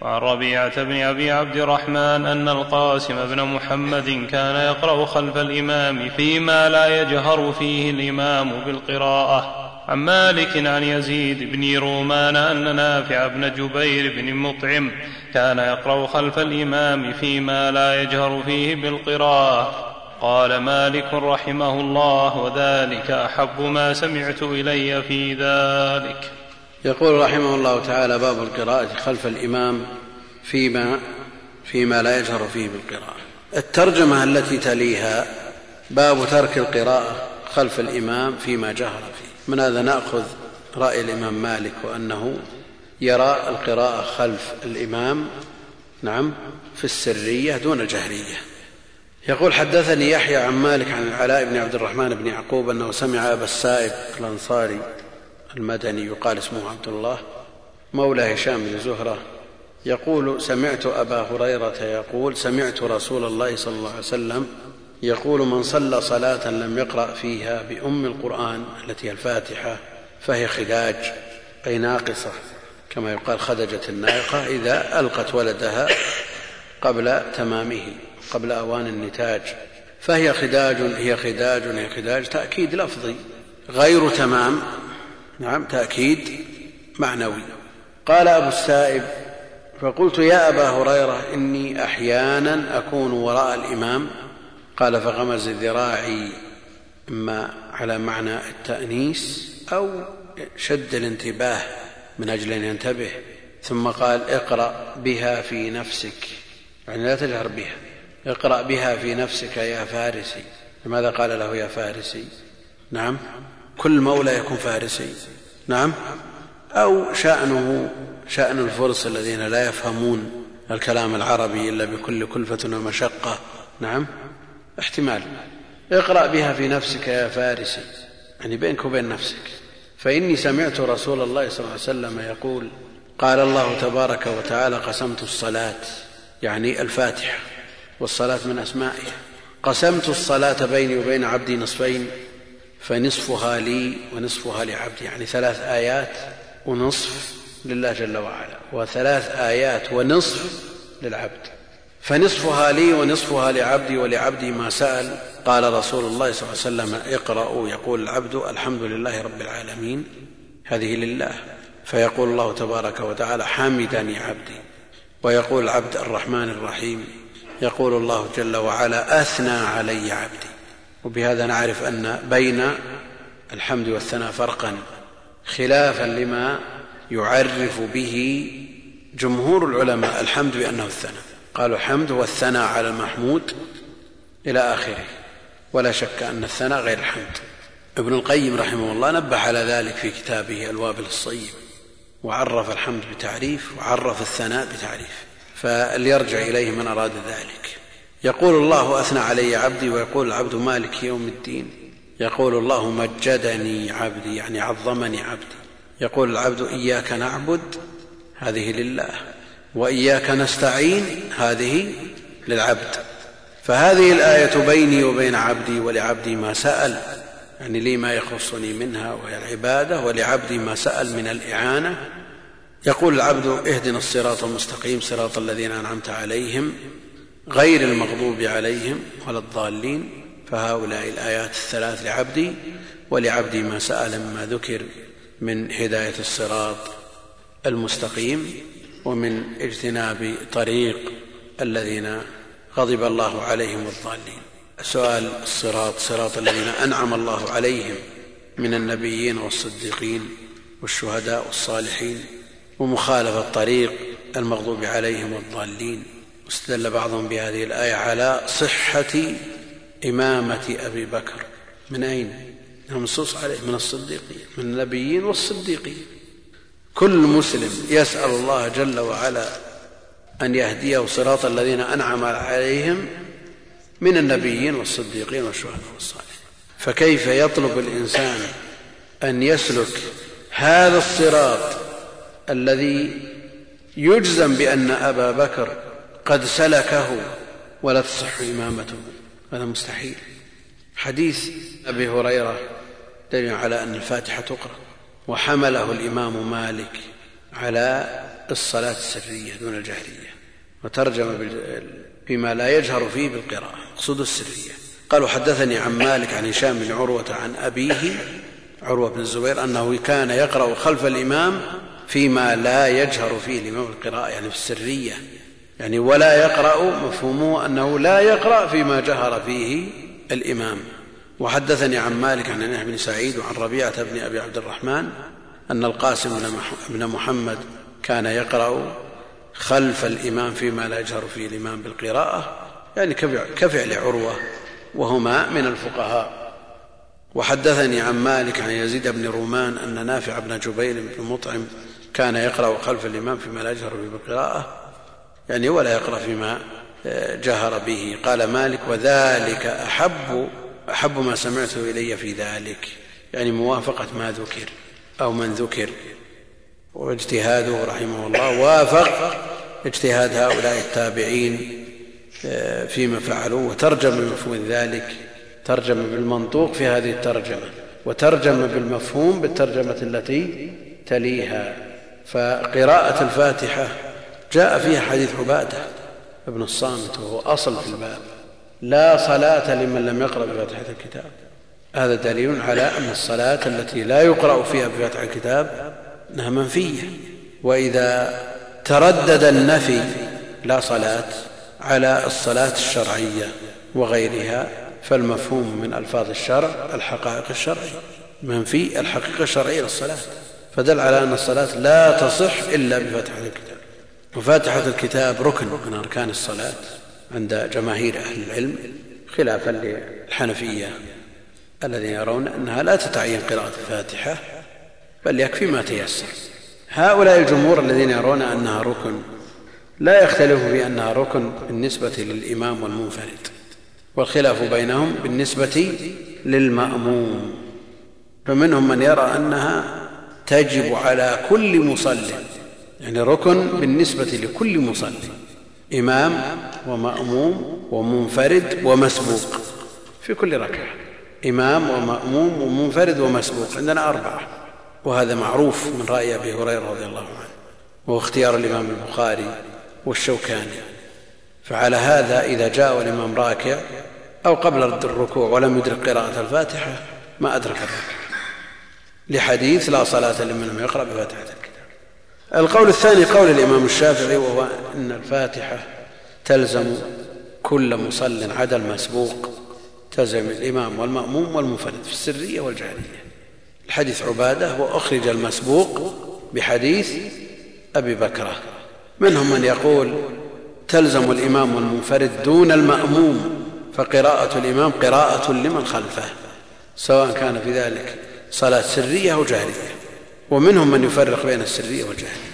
وعن ربيعة بن أبي عبد الرحمن أن القاسم بن محمد كان يقرأ خلف الإمام فيما لا يجهر فيه الإمام بالقراءة. عن مالك عن يزيد بن رومان أن نافع بن جبير بن مطعم كان يقرأ خلف الإمام فيما لا يجهر فيه بالقراءة. قال مالك رحمه الله وذلك أحب ما سمعت إلي في ذلك. يقول رحمه الله تعالى باب القراءة خلف الإمام فيما فيما لا يجهر فيه بالقراءة. الترجمة التي تليها باب ترك القراءة خلف الإمام فيما جهر فيه. من هذا نأخذ رأي الإمام مالك وأنه يرى القراءة خلف الإمام نعم في السرية دون الجهرية. يقول حدثني يحيى عن مالك عن العلاء بن عبد الرحمن بن يعقوب أنه سمع أبا السائب الأنصاري المدني يقال اسمه عبد الله مولى هشام بن زهرة يقول سمعت أبا هريرة يقول سمعت رسول الله صلى الله عليه وسلم يقول من صلى صلاة لم يقرأ فيها بأم القرآن التي هي الفاتحة فهي خداج أي ناقصة. كما يقال خدجت الناقة إذا ألقت ولدها قبل تمامه قبل أوان النتاج. فهي خداج هي خداج هي خداج تأكيد لفظي. غير تمام نعم تأكيد معنوي. قال أبو السائب فقلت يا أبا هريرة إني أحيانا أكون وراء الإمام قال فغمز ذراعي إما على معنى التأنيس أو شد الانتباه من أجل أن ينتبه ثم قال اقرأ بها في نفسك. يعني لا تجهر بها اقرأ بها في نفسك يا فارسي. لماذا قال له يا فارسي؟ نعم كل مولى يكون فارسي. نعم أو شأنه شأن الفرس الذين لا يفهمون الكلام العربي إلا بكل كلفة ومشقة. نعم. احتمال. اقرأ بها في نفسك يا فارسي. يعني بينك وبين نفسك. فإني سمعت رسول الله صلى الله عليه وسلم يقول قال الله تبارك وتعالى قسمت الصلاة يعني الفاتحة والصلاة من اسمائه قسمت الصلاة بيني وبين عبدي نصفين فنصفها لي ونصفها لعبدي. يعني ثلاث آيات ونصف لله جل وعلا وثلاث آيات ونصف للعبد. فنصفها لي ونصفها لعبدي ولعبدي ما سأل. قال رسول الله صلى الله عليه وسلم اقرأوا يقول العبد الحمد لله رب العالمين. هذه لله. فيقول الله تبارك وتعالى حمدني عبدي. ويقول العبد الرحمن الرحيم. يقول الله جل وعلا أثنى علي عبدي. وبهذا نعرف أن بين الحمد والثناء فرقا خلافا لما يعرف به جمهور العلماء الحمد بأنه الثناء. قالوا الحمد هو الثناء على المحمود إلى آخره. ولا شك أن الثناء غير الحمد. ابن القيم رحمه الله نبه على ذلك في كتابه الوابل الصيب وعرف الحمد بتعريف وعرف الثناء بتعريف فليرجع إليه من أراد ذلك. يقول الله أثنى علي عبدي ويقول العبد مالك يوم الدين. يقول الله مجدني عبدي يعني عظمني عبدي. يقول العبد إياك نعبد هذه لله. وإياك نستعين هذه للعبد. فهذه الآية بيني وبين عبدي ولعبدي ما سأل. يعني لي ما يخصني منها وهي العبادة ولعبدي ما سأل من الإعانة. يقول العبد اهدنا الصراط المستقيم صراط الذين أنعمت عليهم غير المغضوب عليهم ولا الضالين. فهؤلاء الآيات الثلاث لعبدي ولعبدي ما سأل مما ذكر من هداية الصراط المستقيم. ومن اجتناب طريق الذين غضب الله عليهم الضالين سؤال الصراط صراط الذين أنعم الله عليهم من النبيين والصديقين والشهداء والصالحين ومخالفه طريق المغضوب عليهم والضالين. واستدل بعضهم بهذه الآية على صحة إمامة أبي بكر. من أين؟ منصوص عليه من الصديقين من النبيين والصديقين. كل مسلم يسأل الله جل وعلا أن يهديه صراط الذين أنعم عليهم من النبيين والصديقين والشهداء والصالحين. فكيف يطلب الإنسان أن يسلك هذا الصراط الذي يجزم بأن أبا بكر قد سلكه ولا تصح إمامته؟ هذا مستحيل. حديث أبي هريرة دليل على أن الفاتحة تقرأ. وحمله الإمام مالك على الصلاة السرية دون الجهريه وترجم بما لا يجهر فيه بالقراءة مقصود السرية. قالوا حدثني عن مالك عن هشام بن عروة عن أبيه عروة بن الزبير أنه كان يقرأ خلف الإمام فيما لا يجهر فيه الإمام القراءه يعني في السرية. يعني ولا يقرأ مفهومه أنه لا يقرأ فيما جهر فيه الإمام. وحدثني عن مالك عن يحيى بن سعيد وعن ربيعة بن أبي عبد الرحمن أن القاسم بن محمد كان يقرأ خلف الإمام فيما لا يجهر فيه الإمام بالقراءة يعني كفعل عروة وهما من الفقهاء. وحدثني عن مالك عن يزيد بن رومان أن نافع بن جبير بن مطعم كان يقرأ خلف الإمام فيما لا يجهر فيه بالقراءة يعني ولا يقرأ فيما جهر به. قال مالك وذلك أحب أحب ما سمعته إلي في ذلك يعني موافقة ما ذكر أو من ذكر. واجتهاده رحمه الله وافق اجتهاد هؤلاء التابعين آه، فيما فعلوا وترجم بمفهوم ذلك ترجم بالمنطوق في هذه الترجمة وترجم بالمفهوم بالترجمة التي تليها. فقراءة الفاتحة جاء فيها حديث عبادة ابن الصامت وهو أصل في الباب. لا صلاة لمن لم يقرأ بفاتحة الكتاب. هذا دليل على أن الصلاة التي لا يقرأ فيها بفاتحة الكتاب إنها منفية. وإذا تردد النفي لا صلاة على الصلاة الشرعية وغيرها فالمفهوم من ألفاظ الشرع الحقائق الشرعية منفي الحقيقة الشرعية للصلاة فدل على أن الصلاة لا تصح إلا بفاتحة الكتاب. وفاتحة الكتاب ركن من أركان الصلاة. عند جماهير أهل العلم خلافا للحنفية الذين يرون أنها لا تتعين قراءة الفاتحة بل يكفي ما تيسر. هؤلاء الجمهور الذين يرون أنها ركن لا يختلف في أنها ركن بالنسبة للإمام والمنفرد والخلاف بينهم بالنسبة للمأموم. فمنهم من يرى أنها تجب على كل مصل يعني ركن بالنسبة لكل مصل. إمام ومأموم ومنفرد ومسبوق. في كل ركعة. إمام ومأموم ومنفرد ومسبوق. عندنا أربعة. وهذا معروف من رأي أبي هريرة رضي الله عنه. وهو اختيار الإمام البخاري والشوكاني. فعلى هذا إذا جاء الإمام راكع أو قبل رد الركوع ولم يدرك قراءة الفاتحة ما أدرك الركعة لحديث لا صلاة لمن لم يقرأ بفاتحة القول الثاني قول الإمام الشافعي وهو أن الفاتحة تلزم كل مصل عدا المسبوق تلزم الإمام والمأموم والمنفرد في السرية والجهرية الحديث عبادة وأخرج المسبوق بحديث أبي بكرة منهم من يقول تلزم الإمام والمنفرد دون المأموم فقراءة الإمام قراءة لمن خلفه سواء كان في ذلك صلاة سرية أو جهرية ومنهم من يفرق بين السرية والجهرية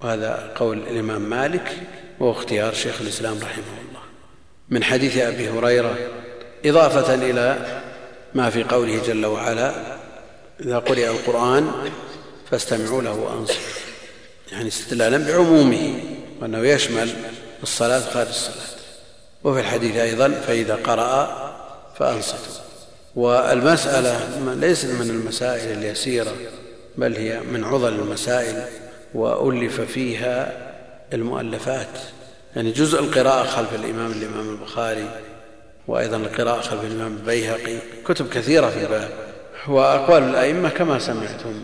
وهذا قول الإمام مالك وهو اختيار شيخ الإسلام رحمه الله. من حديث أبي هريرة إضافة إلى ما في قوله جل وعلا إذا قرئ القرآن فاستمعوا له وأنصتوا. يعني استدلالا بعمومه وأنه يشمل الصلاة خارج الصلاة. وفي الحديث أيضا فإذا قرأ فأنصتوا. والمسألة ليست من المسائل اليسيرة. بل هي من عضل المسائل وألف فيها المؤلفات. يعني جزء القراءة خلف الإمام الإمام البخاري وأيضا القراءة خلف الإمام البيهقي. كتب كثيرة في الباب. وأقوال الأئمة كما سمعتم.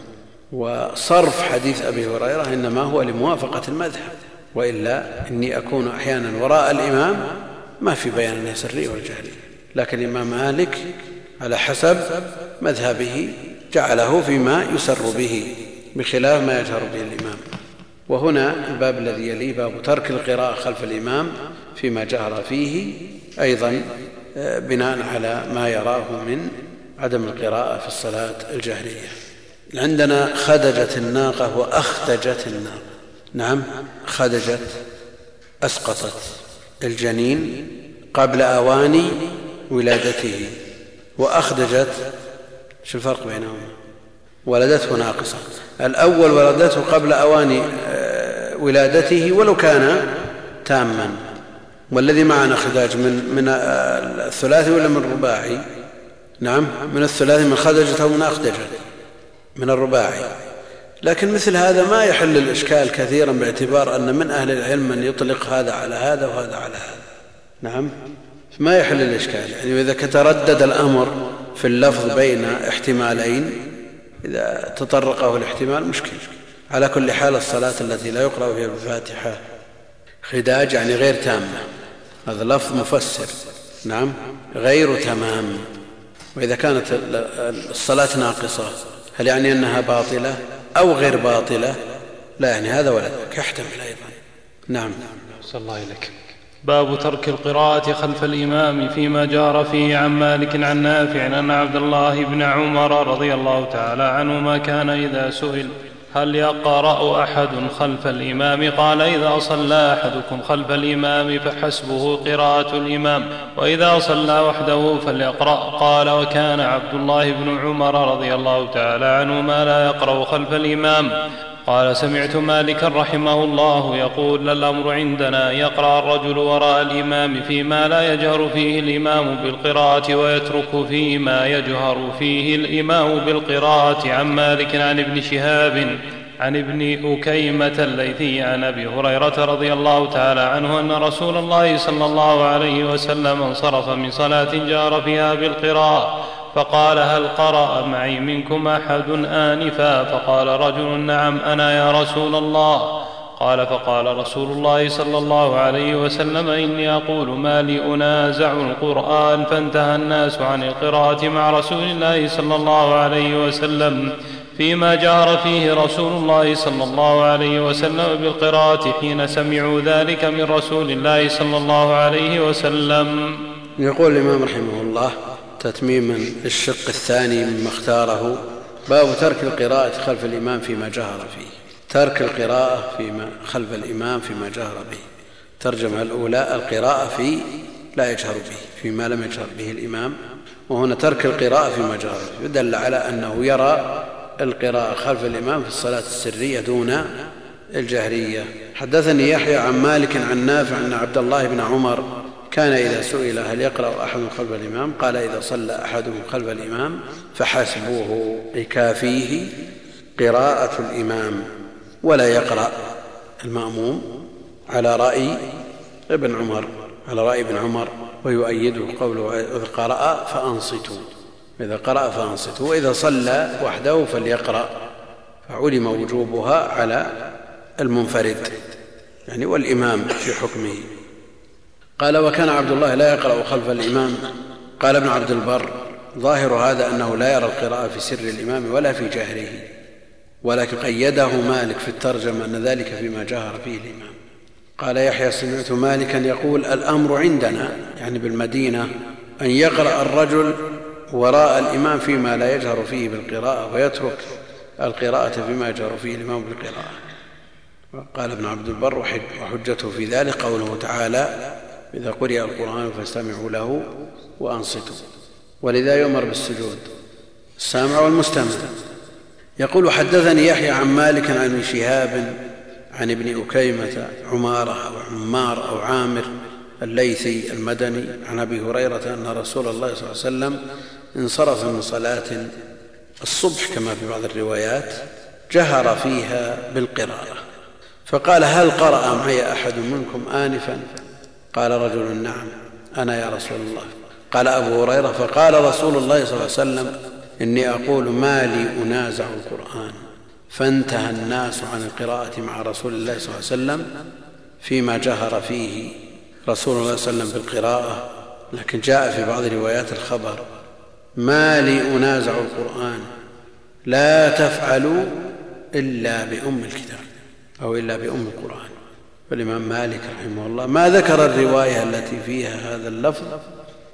وصرف حديث أبي هريرة إنما هو لموافقة المذهب. وإلا إني أكون أحيانا وراء الإمام ما في بيان السري والجهري لكن الإمام مالك على حسب مذهبه جعله فيما يسر به بخلاف ما يجهر به الإمام. وهنا الباب الذي يليه باب ترك القراءة خلف الإمام فيما جهر فيه أيضا آه، بناء على ما يراه من عدم القراءة في الصلاة الجهرية. عندنا خدجت الناقة وأخدجت الناقة. نعم خدجت أسقطت الجنين قبل أوان ولادته. وأخدجت شو الفرق بينهما ولدته ناقصة. الأول ولدته قبل أوان آه، ولادته ولو كان تاما. والذي معنا خداج من من الثلاثي ولا من الرباعي؟ نعم من الثلاثي من خدجت أو من اخدجت من الرباعي. لكن مثل هذا ما يحل الإشكال كثيرا باعتبار أن من أهل العلم من يطلق هذا على هذا وهذا على هذا. نعم ما يحل الإشكال. يعني إذا تردد الأمر في اللفظ بين احتمالين. إذا تطرقه الاحتمال مشكل على كل حال الصلاة التي لا يقرأ فيها بالفاتحة خداج يعني غير تامة. هذا لفظ مفسر. نعم غير تمام. وإذا كانت الصلاة ناقصة هل يعني أنها باطلة أو غير باطلة؟ لا يعني هذا ولا ذاك يحتمل أيضا. نعم. صلى الله إليك باب ترك القراءة خلف الإمام فيما جار فيه عن مالك عن نافع أن عبد الله بن عمر رضي الله تعالى عنهما كان إذا سئل هل يقرأ أحد خلف الإمام؟ قال إذا صلى أحدكم خلف الإمام فحسبه قراءة الإمام وإذا صلى وحده فليقرأ. قال وكان عبد الله بن عمر رضي الله تعالى عنهما لا يقرأ خلف الإمام. قال سمعت مالكا رحمه الله يقول الأمر عندنا. يقرأ الرجل وراء الإمام فيما لا يجهر فيه الإمام بالقراءة ويترك فيما يجهر فيه الإمام بالقراءة. عن مالك عن ابن شهاب عن ابن أكيمة الليثي عن أبي هريرة رضي الله تعالى عنه أن رسول الله صلى الله عليه وسلم انصرف من صلاة جار فيها بالقراءة. فقال هل قرأ معي منكم أحد آنفا فقال رجل نعم أنا يا رسول الله قال فقال رسول الله صلى الله عليه وسلم إني أقول ما لي أنازع القرآن فانتهى الناس عن القراءة مع رسول الله صلى الله عليه وسلم فيما جار فيه رسول الله صلى الله عليه وسلم بالقراءة حين سمعوا ذلك من رسول الله صلى الله عليه وسلم. يقول الإمام رحمه الله تتميما للشق الثاني مما اختاره. باب ترك القراءة خلف الإمام فيما جهر فيه. ترك القراءة فيما خلف الإمام فيما جهر به. الترجمة الأولى القراءة في لا يجهر به فيما لم يجهر به الإمام. وهنا ترك القراءة فيما جهر به. دل على أنه يرى القراءة خلف الإمام في الصلاة السرية دون الجهرية. حدثني يحيى عن مالك عن نافع أن عبد الله بن عمر كان إذا سئل هل يقرأ أحد خلف الإمام قال إذا صلى أحدهم خلف الإمام فحسبوه لكافيه قراءة الإمام ولا يقرأ المأموم على رأي ابن عمر على رأي ابن عمر ويؤيده قوله إذا قرأ فأنصتوا. إذا قرأ فأنصتوا وإذا صلى وحده فليقرأ. فعلم وجوبها على المنفرد يعني والإمام في حكمه. قال وكان عبد الله لا يقرأ خلف الإمام. قال ابن عبد البر ظاهر هذا أنه لا يرى القراءة في سر الإمام ولا في جهره ولكن قيده مالك في الترجمة أن ذلك فيما جهر فيه الإمام. قال يحيى سمعت مالكا يقول الأمر عندنا يعني بالمدينة أن يقرأ الرجل وراء الإمام فيما لا يجهر فيه بالقراءة ويترك القراءة فيما يجهر فيه الإمام بالقراءة. قال ابن عبد البر وحجته في ذلك قوله تعالى إذا قرئ القرآن فاستمعوا له وأنصتوا. ولذا يؤمر بالسجود. السامع والمستمع. يقول حدثني يحيى عن مالك عن ابن شهاب عن ابن أكيمة عمارة أو عمار أو عامر الليثي المدني عن أبي هريرة أن رسول الله صلى الله عليه وسلم انصرف من صلاة الصبح كما في بعض الروايات جهر فيها بالقراءة. فقال هل قرأ معي أحد منكم انفا؟ قال رجل نعم أنا يا رسول الله. قال أبو هريرة فقال رسول الله صلى الله عليه وسلم إني أقول ما لي أنازع القرآن. فانتهى الناس عن القراءة مع رسول الله صلى الله عليه وسلم فيما جهر فيه رسول الله صلى الله عليه وسلم بالقراءة. لكن جاء في بعض روايات الخبر ما لي أنازع القرآن لا تفعلوا إلا بأم الكتاب أو إلا بأم القرآن. فالإمام مالك رحمه الله ما ذكر الرواية التي فيها هذا اللفظ؟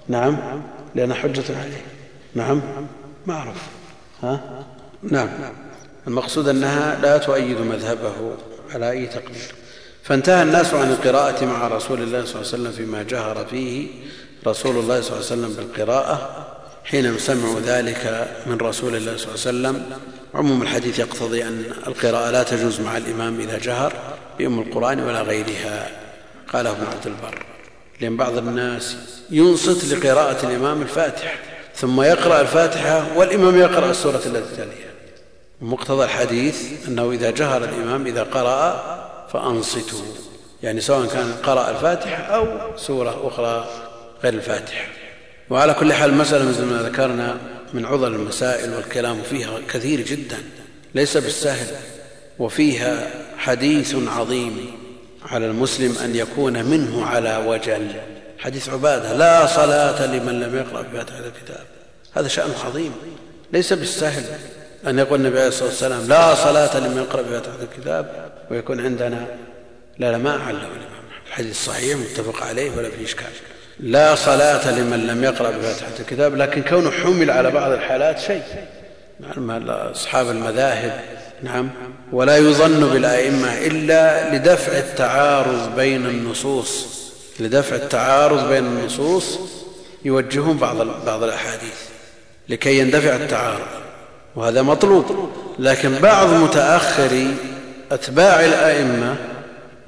نعم لأن حجة عليه. نعم ما اعرف ها؟ نعم. المقصود أنها لا تؤيد مذهبه على أي تقدير. فانتهى الناس عن القراءة مع رسول الله صلى الله عليه وسلم فيما جهر فيه رسول الله صلى الله عليه وسلم بالقراءة حين سمعوا ذلك من رسول الله صلى الله عليه وسلم عموم الحديث يقتضي أن القراءة لا تجوز مع الإمام إذا جهر بأم القرآن ولا غيرها. قاله ابن عبد البر. لأن بعض الناس ينصت لقراءة الإمام الفاتحة ثم يقرأ الفاتحة والإمام يقرأ السورة التي تليها ومقتضى الحديث أنه إذا جهر الإمام إذا قرأ فأنصتوا. يعني سواء كان قرأ الفاتحة أو سورة أخرى غير الفاتحة وعلى كل حال المسألة مثل ما ذكرنا من عضل المسائل والكلام فيها كثير جدا ليس بالسهل وفيها حديث عظيم على المسلم أن يكون منه على وجل. حديث عبادة لا صلاة لمن لم يقرأ بفاتحة الكتاب. هذا شأن عظيم. ليس بالسهل أن يقول النبي عليه الصلاة والسلام لا صلاة لمن يقرأ بفاتحة الكتاب ويكون عندنا لا لا ما أعله الإمام الحديث صحيح متفق عليه ولا في إشكال. لا صلاة لمن لم يقرأ بفاتحة الكتاب لكن كونه حمل على بعض الحالات شيء. أصحاب المذاهب نعم ولا يظن بالأئمة إلا لدفع التعارض بين النصوص لدفع التعارض بين النصوص يوجهون بعض بعض الأحاديث لكي يندفع التعارض وهذا مطلوب. لكن بعض متأخري أتباع الأئمة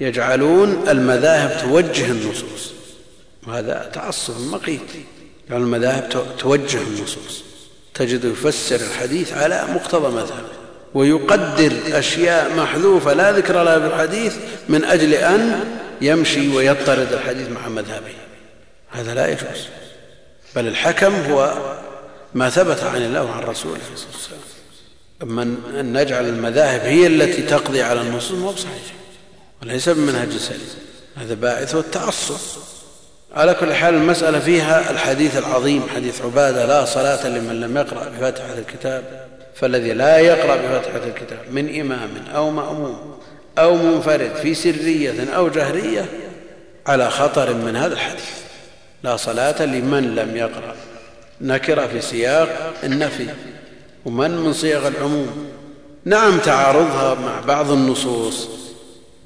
يجعلون المذاهب توجه النصوص. وهذا تعصب مقيت. يعني المذاهب توجه النصوص. تجد يفسر الحديث على مقتضى مذهبه ويقدر أشياء محذوفة لا ذكر لها في الحديث من أجل أن يمشي ويضطرد الحديث مع مذهبه. هذا لا يجوز بل الحكم هو ما ثبت عن الله وعن رسوله صلى الله عليه وسلم. أما ان نجعل المذاهب هي التي تقضي على النصوص ما صحيح وليس بمنهج سليم. هذا باعث التعصب. على كل حال المسألة فيها الحديث العظيم حديث عبادة لا صلاة لمن لم يقرأ بفاتحة الكتاب. فالذي لا يقرأ بفاتحة الكتاب من إمام أو مأموم أو منفرد في سرية أو جهرية على خطر من هذا الحديث. لا صلاة لمن لم يقرأ. نكر في سياق النفي ومن من صيغ العموم. نعم تعارضها مع بعض النصوص.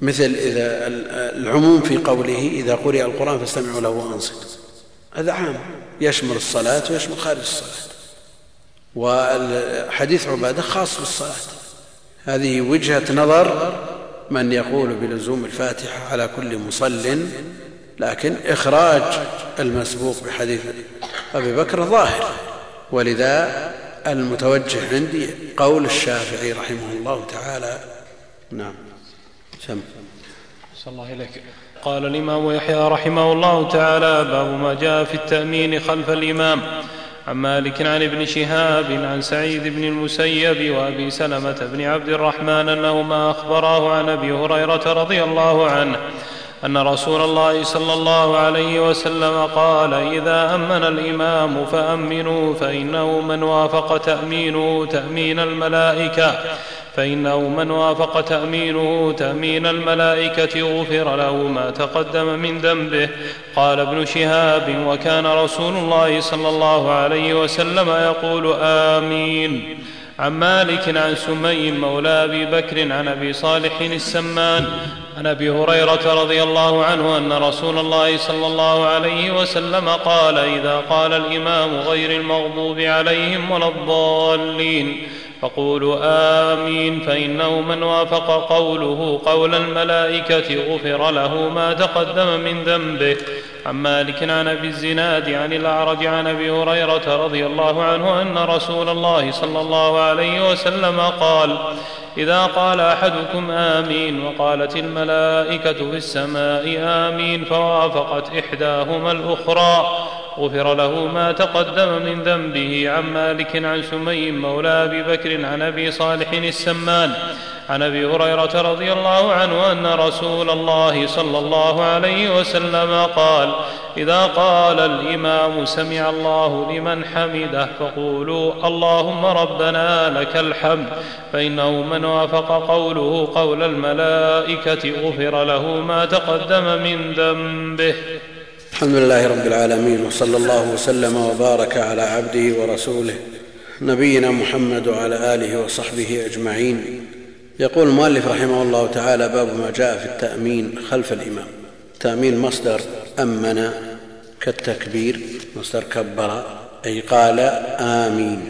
مثل إذا العموم في قوله إذا قرئ القرآن فاستمعوا له وأنصتوا. هذا عام. يشمل الصلاة ويشمل خارج الصلاة. وحديث عبادة خاص بالصلاة. هذه وجهة نظر من يقول بلزوم الفاتحة على كل مصل لكن إخراج المسبوق بحديث أبي بكر ظاهر. ولذا المتوجه عندي قول الشافعي رحمه الله تعالى. نعم. سم. صلى الله إليك قال الإمام يحيى رحمه الله تعالى باب ما جاء في التأمين خلف الإمام. عن مالك عن ابن شهاب عن سعيد بن المسيب وأبي سلمة بن عبد الرحمن انهما أخبراه عن أبي هريرة رضي الله عنه أن رسول الله صلى الله عليه وسلم قال إذا أمن الإمام فأمنوا فإنه من وافق تأمينه تأمين الملائكة. فإنه من وافق تأمينه تأمين الملائكة غفر له ما تقدم من ذنبه. قال ابن شهاب وكان رسول الله صلى الله عليه وسلم يقول آمين. عن مالك عن سمي مولى أبي بكر عن أبي صالح السمان عن أبي هريرة رضي الله عنه أن رسول الله صلى الله عليه وسلم قال إذا قال الإمام غير المغضوب عليهم ولا الضالين. فقولوا آمين فإنه من وافق قوله قول الملائكة غفر له ما تقدم من ذنبه. عن مالك عن أبي الزناد عن الأعرج عن أبي هريرة رضي الله عنه أن رسول الله صلى الله عليه وسلم قال إذا قال أحدكم آمين وقالت الملائكة في السماء آمين فوافقت إحداهما الأخرى غفر له ما تقدم من ذنبه عن مالك عن سمي مولى أبي بكر عن أبي صالح السمان. عن أبي هريرة رضي الله عنه أن رسول الله صلى الله عليه وسلم قال إذا قال الإمام سمع الله لمن حمده فقولوا اللهم ربنا لك الحمد فإنه من وافق قوله قول الملائكة غفر له ما تقدم من ذنبه. الحمد لله رب العالمين وصلى الله وسلم وبارك على عبده ورسوله نبينا محمد وعلى آله وصحبه أجمعين. يقول المؤلف رحمه الله تعالى باب ما جاء في التأمين خلف الإمام. التامين مصدر أمن كالتكبير مصدر كبر أي قال آمين.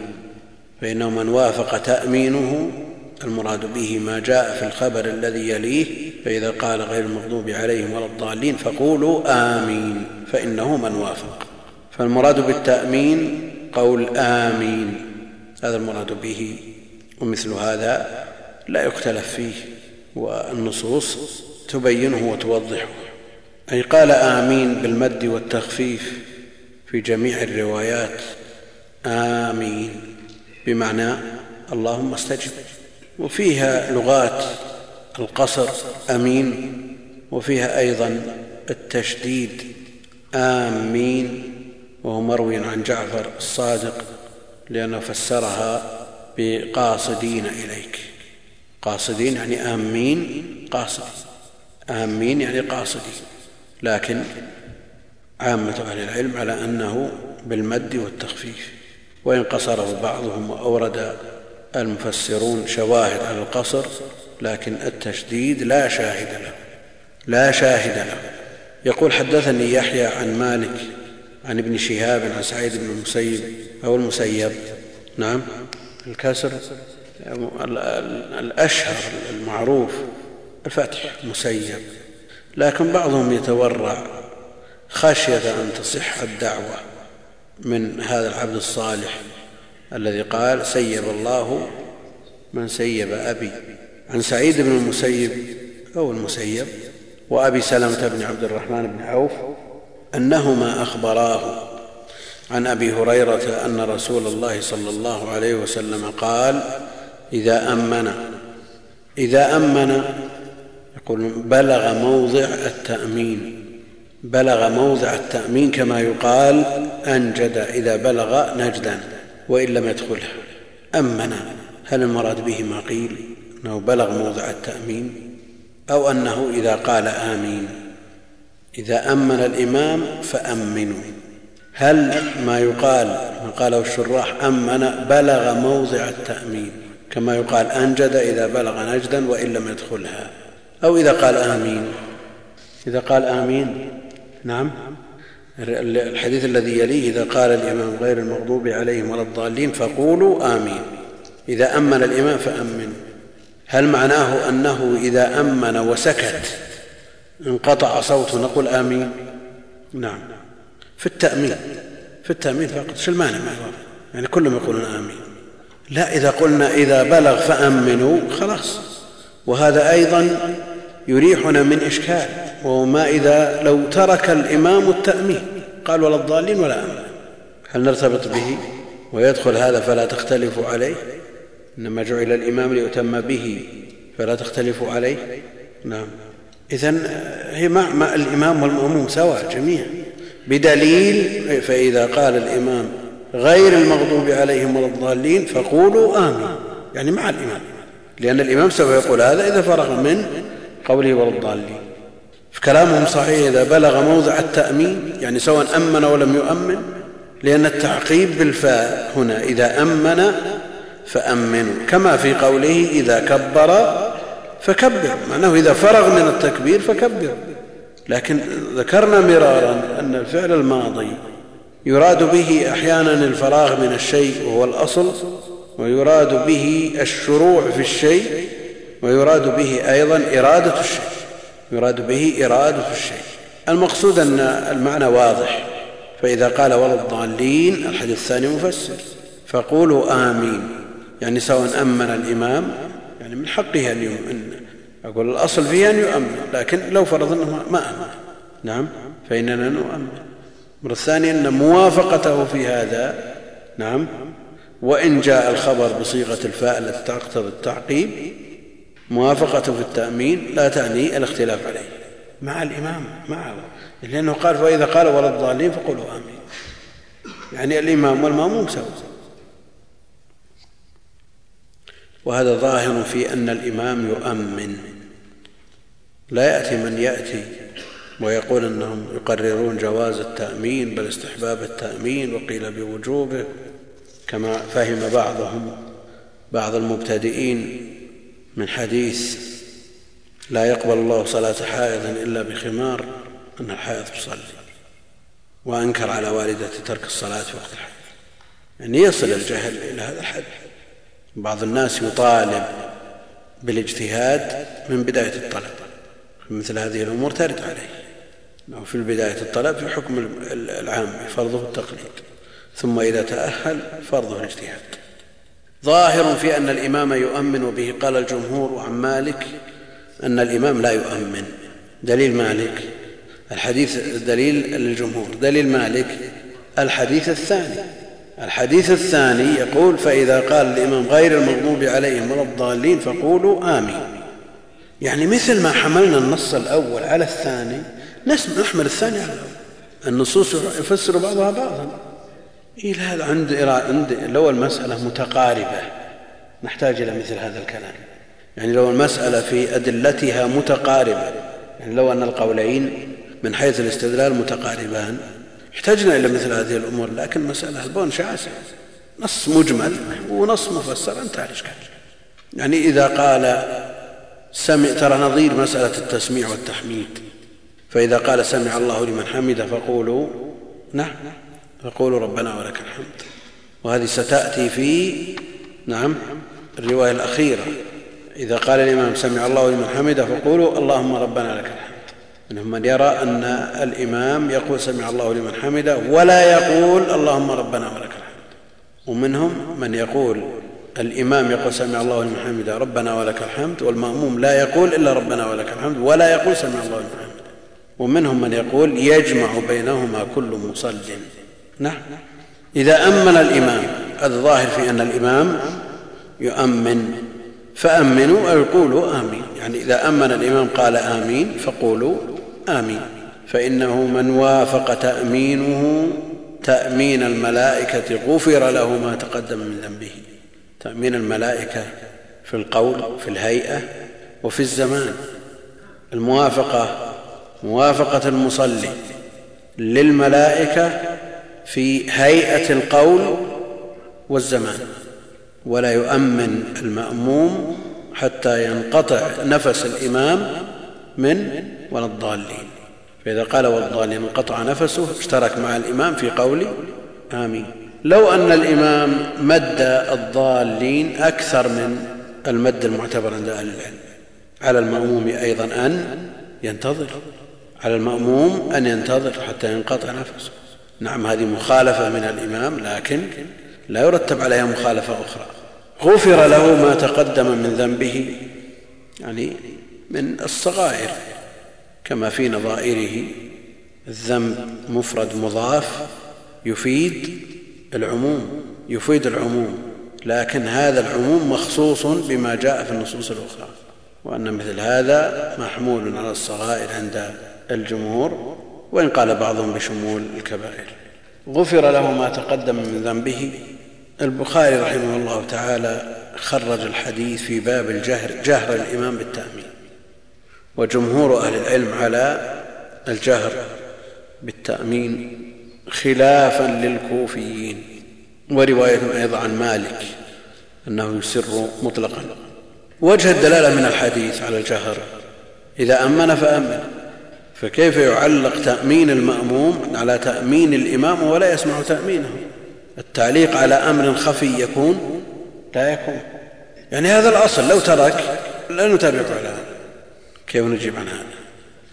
فإنه من وافق تأمينه المراد به ما جاء في الخبر الذي يليه فإذا قال غير المغضوب عليهم ولا الضالين فقولوا آمين فإنه من وافق. فالمراد بالتأمين قول آمين هذا المراد به ومثل هذا لا يختلف فيه والنصوص تبينه وتوضحه. أي قال آمين بالمد والتخفيف في جميع الروايات. آمين بمعنى اللهم استجب. وفيها لغات القصر أمين وفيها أيضا التشديد آمين وهو مروي عن جعفر الصادق لأنه فسرها بقاصدين إليك. قاصدين يعني آمين قاصدين آمين يعني قاصدين لكن عامة أهل العلم على أنه بالمد والتخفيف. وإن قصره بعضهم وأورد المفسرون شواهد على القصر لكن التشديد لا شاهد له. لا شاهد له. يقول حدثني يحيى عن مالك عن ابن شهاب عن سعيد بن المسيب أو المسيب. نعم. الكسر. الأشهر المعروف الفتح مسيب. لكن بعضهم يتورع خشية أن تصح الدعوة من هذا العبد الصالح الذي قال سيب الله من سيب أبي. عن سعيد بن المسيب أو المسيب وأبي سلمة بن عبد الرحمن بن عوف أنهما أخبراه عن أبي هريرة أن رسول الله صلى الله عليه وسلم قال إذا أمن. إذا أمن يقول بلغ موضع التأمين. بلغ موضع التأمين كما يقال أنجد إذا بلغ نجدا وإن لم يدخلها أمن. هل المراد به ما قيل؟ أنه بلغ موضع التأمين أو أنه إذا قال آمين. إذا أمن الإمام فأمنوا. هل ما يقال ما قاله الشراح أمن بلغ موضع التأمين. كما يقال أنجد إذا بلغ نجدا وإن لم يدخلها. أو إذا قال آمين. إذا قال آمين نعم. الحديث الذي يليه إذا قال الإمام غير المغضوب عليهم ولا الضالين فقولوا آمين. إذا أمن الإمام فأمنوا هل معناه أنه إذا أمن وسكت انقطع صوته نقول آمين؟ نعم. في التأمين في التأمين فقط شو المانع؟ يعني كلهم يقولون آمين. لا إذا قلنا إذا بلغ فأمنوا خلاص. وهذا أيضا يريحنا من إشكال. وهو ما إذا لو ترك الإمام التأمين قال ولا الضالين ولا أمن. هل نرتبط به ويدخل هذا فلا تختلفوا عليه؟ إنما جعل الإمام ليؤتم به فلا تختلفوا عليه. نعم. إذا هي مع الإمام والمأموم سواء جميعا. بدليل فإذا قال الإمام غير المغضوب عليهم ولا الضالين فقولوا آمين. يعني مع الإمام. لأن الإمام سوف يقول هذا إذا فرغ من قوله ولا الضالين. فكلامهم صحيح إذا بلغ موضع التأمين يعني سواء أمن ولم يؤمن لأن التعقيب بالفاء هنا إذا أمن فأمنوا كما في قوله إذا كبر فكبر معناه إذا فرغ من التكبير فكبر. لكن ذكرنا مرارا أن الفعل الماضي يراد به أحيانا الفراغ من الشيء وهو الأصل ويراد به الشروع في الشيء ويراد به أيضا إرادة الشيء يراد به إرادة الشيء. المقصود أن المعنى واضح. فإذا قال ولا الضالين الحديث الثاني مفسر. فقولوا آمين. يعني سواء أمن الإمام يعني من حقه أن يؤمن. أقول الأصل فيه أن يؤمن لكن لو فرض أنه ما أمن. نعم فإننا نؤمن. المرة الثانية أن موافقته في هذا نعم وإن جاء الخبر بصيغة الفاء التي تقتضي التعقيب موافقته في التأمين لا تعني الاختلاف عليه. مع الإمام معه لأنه قال فإذا قال ولا الضالين فقولوا آمين. يعني الإمام والمأموم سوا وهذا ظاهر في أن الإمام يؤمن. لا يأتي من يأتي ويقول أنهم يقررون جواز التأمين بل استحباب التأمين وقيل بوجوبه كما فهم بعضهم بعض المبتدئين من حديث لا يقبل الله صلاة حائض إلا بخمار أن الحائض تصلي وأنكر على والدته ترك الصلاة في وقت الحيض يعني يصل الجهل إلى هذا الحد. بعض الناس يطالب بالاجتهاد من بداية الطلب. مثل هذه الأمور ترد عليه. في بداية الطلب في حكم العام فرضه التقليد. ثم إذا تأهل فرضه الاجتهاد. ظاهر في أن الإمام يؤمن وبه قال الجمهور عن مالك أن الإمام لا يؤمن. دليل مالك. الحديث دليل للجمهور. دليل مالك الحديث الثاني. الحديث الثاني يقول فإذا قال الإمام غير المغضوب عليهم ولا الضالين فقولوا آمين. يعني مثل ما حملنا النص الأول على الثاني نحمل الثاني على النصوص يفسر بعضها بعضا. إيه هذا عند عند لو المسألة متقاربة نحتاج إلى مثل هذا الكلام. يعني لو المسألة في أدلتها متقاربة يعني لو أن القولين من حيث الاستدلال متقاربان احتجنا إلى مثل هذه الأمور. لكن مسألة البون شاسع. نص مجمل ونص مفسر انتهى الاشكال يعني إذا قال سمع ترى نظير مسألة التسميع والتحميد. فإذا قال سمع الله لمن حمده فقولوا نعم. فقولوا ربنا ولك الحمد. وهذه ستأتي في نعم الرواية الأخيرة. إذا قال الإمام سمع الله لمن حمده فقولوا اللهم ربنا لك الحمد. منهم من يرى أن الإمام يقول سمع الله لمن حمده ولا يقول اللهم ربنا ولك الحمد. ومنهم من يقول الإمام يقول سمع الله لمن حمده ربنا ولك الحمد والمأموم لا يقول إلا ربنا ولك الحمد ولا يقول سمع الله لمن حمده. ومنهم من يقول يجمع بينهما كل مصل. نعم. إذا أمن الإمام الظاهر في أن الإمام يؤمن فأمنوا أو قولوا آمين. يعني إذا أمن الإمام قال آمين فقولوا آمين. فإنه من وافق تأمينه تأمين الملائكة غفر له ما تقدم من ذنبه. تأمين الملائكة في القول في الهيئة وفي الزمان. الموافقة موافقة المصلي للملائكة في هيئة القول والزمان ولا يؤمن المأموم حتى ينقطع نفس الإمام من ولا الضالين. فإذا قال والضالين انقطع نفسه اشترك مع الإمام في قول آمين. لو أن الإمام مد الضالين أكثر من المد المعتبر عند أهل العلم على المأموم أيضا أن ينتظر. على المأموم أن ينتظر حتى ينقطع نفسه. نعم هذه مخالفة من الإمام لكن لا يرتب عليها مخالفة أخرى. غفر له ما تقدم من ذنبه يعني من الصغائر كما في نظائره الذنب مفرد مضاف يفيد العموم يفيد العموم لكن هذا العموم مخصوص بما جاء في النصوص الأخرى. وأن مثل هذا محمول على الصغائر عند الجمهور وإن قال بعضهم بشمول الكبائر. غفر له ما تقدم من ذنبه. البخاري رحمه الله تعالى خرج الحديث في باب الجهر جهر الإمام بالتأمين. وجمهور أهل العلم على الجهر بالتأمين خلافا للكوفيين. ورواية أيضا عن مالك أنه يسر مطلقا. وجه الدلالة من الحديث على الجهر. إذا أمن فأمن. فكيف يعلق تأمين المأموم على تأمين الإمام ولا يسمع تأمينه؟ التعليق على أمر خفي يكون؟ لا يكون. يعني هذا الأصل لو ترك لا نتابعه على هذا. كيف نجيب عن هذا؟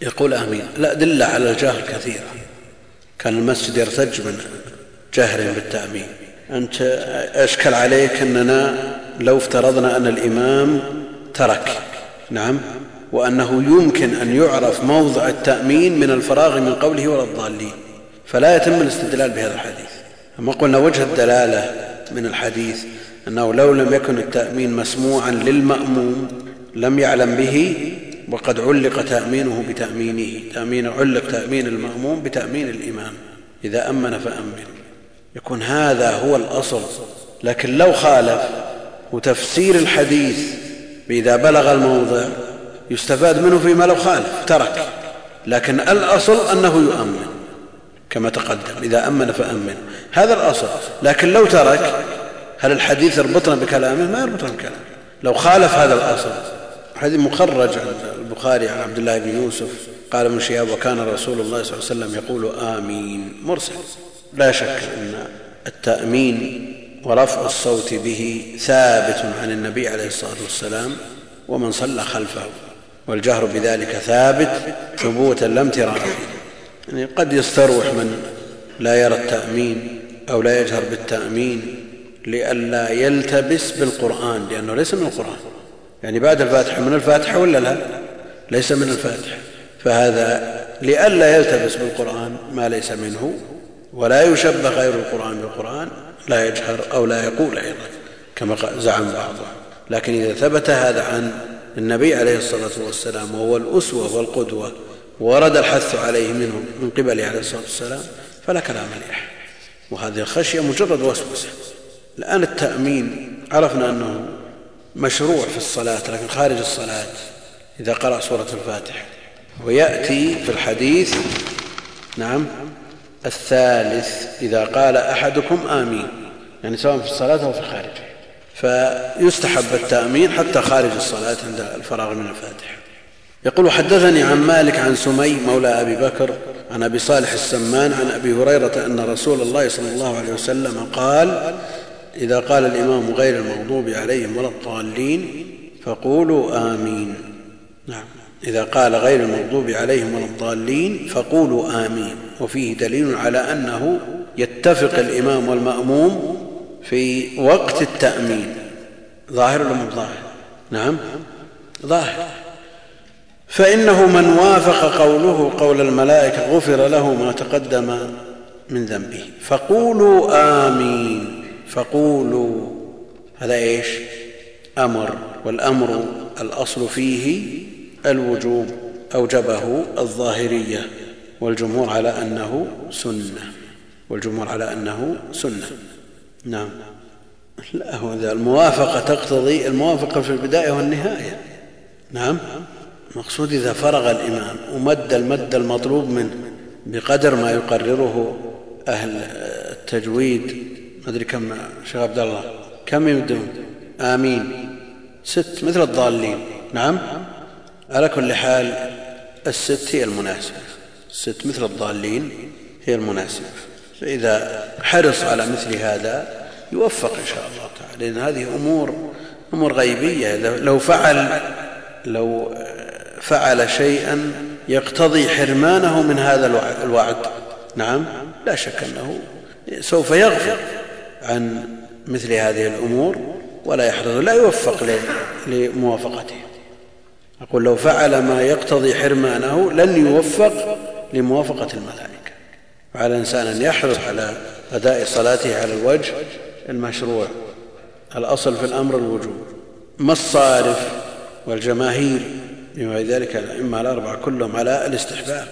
يقول آمين. لا دل على الجهر كثيرا كان المسجد يرتج من جهر بالتأمين. أنت أشكل عليك أننا لو افترضنا أن الإمام ترك. نعم. وأنه يمكن أن يعرف موضع التأمين من الفراغ من قوله ولا الضالين. فلا يتم الاستدلال بهذا الحديث. أما قلنا وجه الدلالة من الحديث أنه لو لم يكن التأمين مسموعا للمأموم لم يعلم به وقد علق تأمينه بتأمينه. تأمين علق تأمين المأموم بتأمين الإمام. إذا أمن فأمن. يكون هذا هو الأصل. لكن لو خالف وتفسير الحديث بإذا بلغ الموضع يستفاد منه فيما لو خالف ترك. لكن الأصل أنه يؤمن كما تقدم. إذا أمن فأمن. هذا الأصل. لكن لو ترك هل الحديث يربطنا بكلامه؟ ما يربطنا بكلامه. لو خالف هذا الأصل. حديث مخرج عن البخاري عن عبد الله بن يوسف. قال ابن شهاب وكان رسول الله صلى الله عليه وسلم يقول آمين. مرسل. لا شك أن التأمين ورفع الصوت به ثابت عن النبي عليه الصلاة والسلام ومن صلى خلفه. والجهر بذلك ثابت ثبوتا لا امتراء يعني قد يستروح من لا يرى التأمين أو لا يجهر بالتأمين لئلا يلتبس بالقرآن لأنه ليس من القرآن. يعني بعد الفاتحة من الفاتحة ولا لا؟ ليس من الفاتحة. فهذا لئلا يلتبس بالقرآن ما ليس منه ولا يشبه غير القرآن بالقرآن لا يجهر أو لا يقول أيضا كما زعم بعضهم. لكن إذا ثبت هذا عن النبي عليه الصلاة والسلام وهو الأسوة والقدوة ورد الحث عليه منه من قبله عليه الصلاة والسلام فلا كلام لاحد وهذه الخشية مجرد وسوسة. الان التأمين عرفنا أنه مشروع في الصلاة لكن خارج الصلاة. إذا قرأ سورة الفاتحة. ويأتي في الحديث نعم الثالث إذا قال أحدكم آمين. يعني سواء في الصلاة أو في خارجها فيستحب التأمين حتى خارج الصلاة عند الفراغ من الفاتحة. يقول حدثني عن مالك عن سمي مولى أبي بكر عن أبي صالح السمان عن أبي هريرة أن رسول الله صلى الله عليه وسلم قال إذا قال الإمام غير المغضوب عليهم ولا الضالين فقولوا آمين. نعم. إذا قال غير المغضوب عليهم ولا الضالين فقولوا آمين. وفيه دليل على أنه يتفق الإمام والمأموم في وقت التأمين. ظاهر ولا مو ظاهر نعم. ظاهر. فإنه من وافق قوله قول الملائكة غفر له ما تقدم من ذنبه. فقولوا آمين. فقولوا. هذا إيش؟ أمر. والأمر الأصل فيه الوجوب أوجبه الظاهرية. والجمهور على أنه سنة. والجمهور على أنه سنة. نعم. لا هو الموافقة تقتضي الموافقة في البداية والنهاية. نعم. المقصود إذا فرغ الإمام ومد المد المطلوب منه بقدر ما يقرره أهل التجويد. ما أدري كم شيخ عبد الله كم يمدون؟ آمين. ست مثل الضالين. نعم. على كل حال الست هي المناسبة. الست مثل الضالين هي المناسبة. فإذا حرص على مثل هذا يوفق إن شاء الله تعالى. لأن هذه أمور أمور غيبية. لو فعل لو فعل شيئا يقتضي حرمانه من هذا الوعد. نعم لا شك أنه سوف يغفر عن مثل هذه الأمور ولا يحرص لا يوفق لموافقته. أقول لو فعل ما يقتضي حرمانه لن يوفق لموافقة الملائكة. وعلى الإنسان أن يحرص على أداء صلاته على الوجه المشروع. الأصل في الأمر الوجوب. ما الصارف والجماهير بما ذلك الأئمة الأربعة كلهم على الاستحباب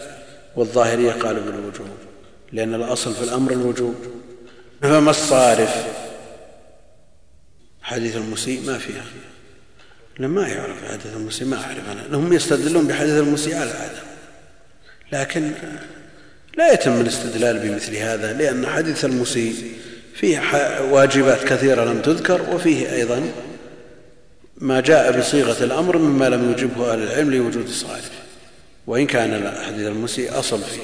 والظاهرية قالوا بالوجوب لأن الأصل في الأمر الوجوب. فما الصارف؟ حديث المسيء ما فيها. لما يعرف حديث المسيء ما أعرف أنا. هم يستدلون بحديث المسيء على هذا. لكن لا يتم الاستدلال بمثل هذا لأن حديث المسيء فيه واجبات كثيرة لم تذكر وفيه أيضا ما جاء بصيغة الأمر مما لم يجبه أهل العلم لوجود الصالح وإن كان حديث المسيء أصل في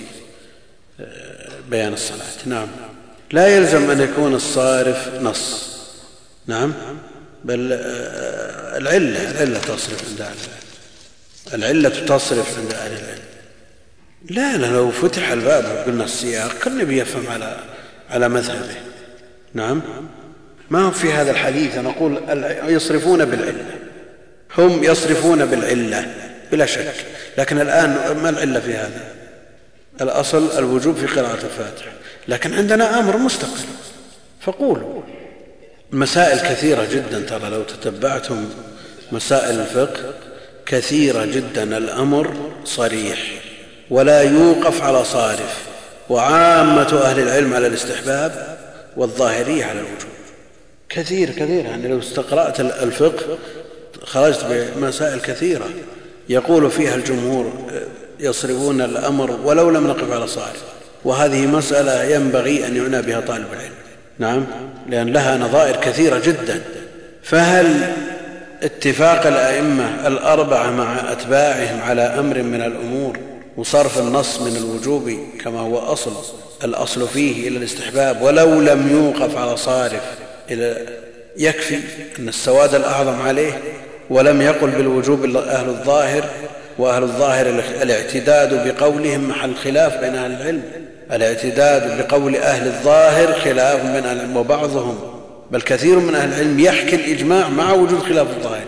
آه، بيان الصلاة. نعم. لا يلزم أن يكون الصارف نص. نعم. بل آه، العلة العلة تصرف عند أهل العلم. العلة تصرف عند أهل العلم. لا لا لو فتح الباب وقلنا السياق كل بيفهم على على مذهبه. نعم. ما هو في هذا الحديث؟ نقول يصرفون بالعلة. هم يصرفون بالعلة بلا شك. لكن الآن ما العلة في هذا؟ الأصل الوجوب في قراءة الفاتحة. لكن عندنا أمر مستقل. فقولوا. مسائل كثيرة جدا ترى لو تتبعتم مسائل الفقه كثيرة جدا. الأمر صريح. ولا يوقف على صارف. وعامة أهل العلم على الاستحباب والظاهرية على الوجوب. كثير كثير. يعني لو استقرأت الفقه خرجت بمسائل كثيرة. يقول فيها الجمهور يصرفون الأمر ولو لم نقف على صارف. وهذه مسألة ينبغي أن يعنى بها طالب العلم. نعم؟ لأن لها نظائر كثيرة جدا. فهل اتفاق الأئمة الأربعة مع أتباعهم على أمر من الأمور وصرف النص من الوجوب كما هو أصل. الأصل فيه إلى الاستحباب ولو لم يوقف على صارف إلى يكفي أن السواد الأعظم عليه ولم يقل بالوجوب أهل الظاهر وأهل الظاهر الاعتداد بقولهم محل خلاف بين أهل العلم. الاعتداد بقول أهل الظاهر خلاف من أهل العلم وبعضهم. بل كثير من أهل العلم يحكي الإجماع مع وجود خلاف الظاهر.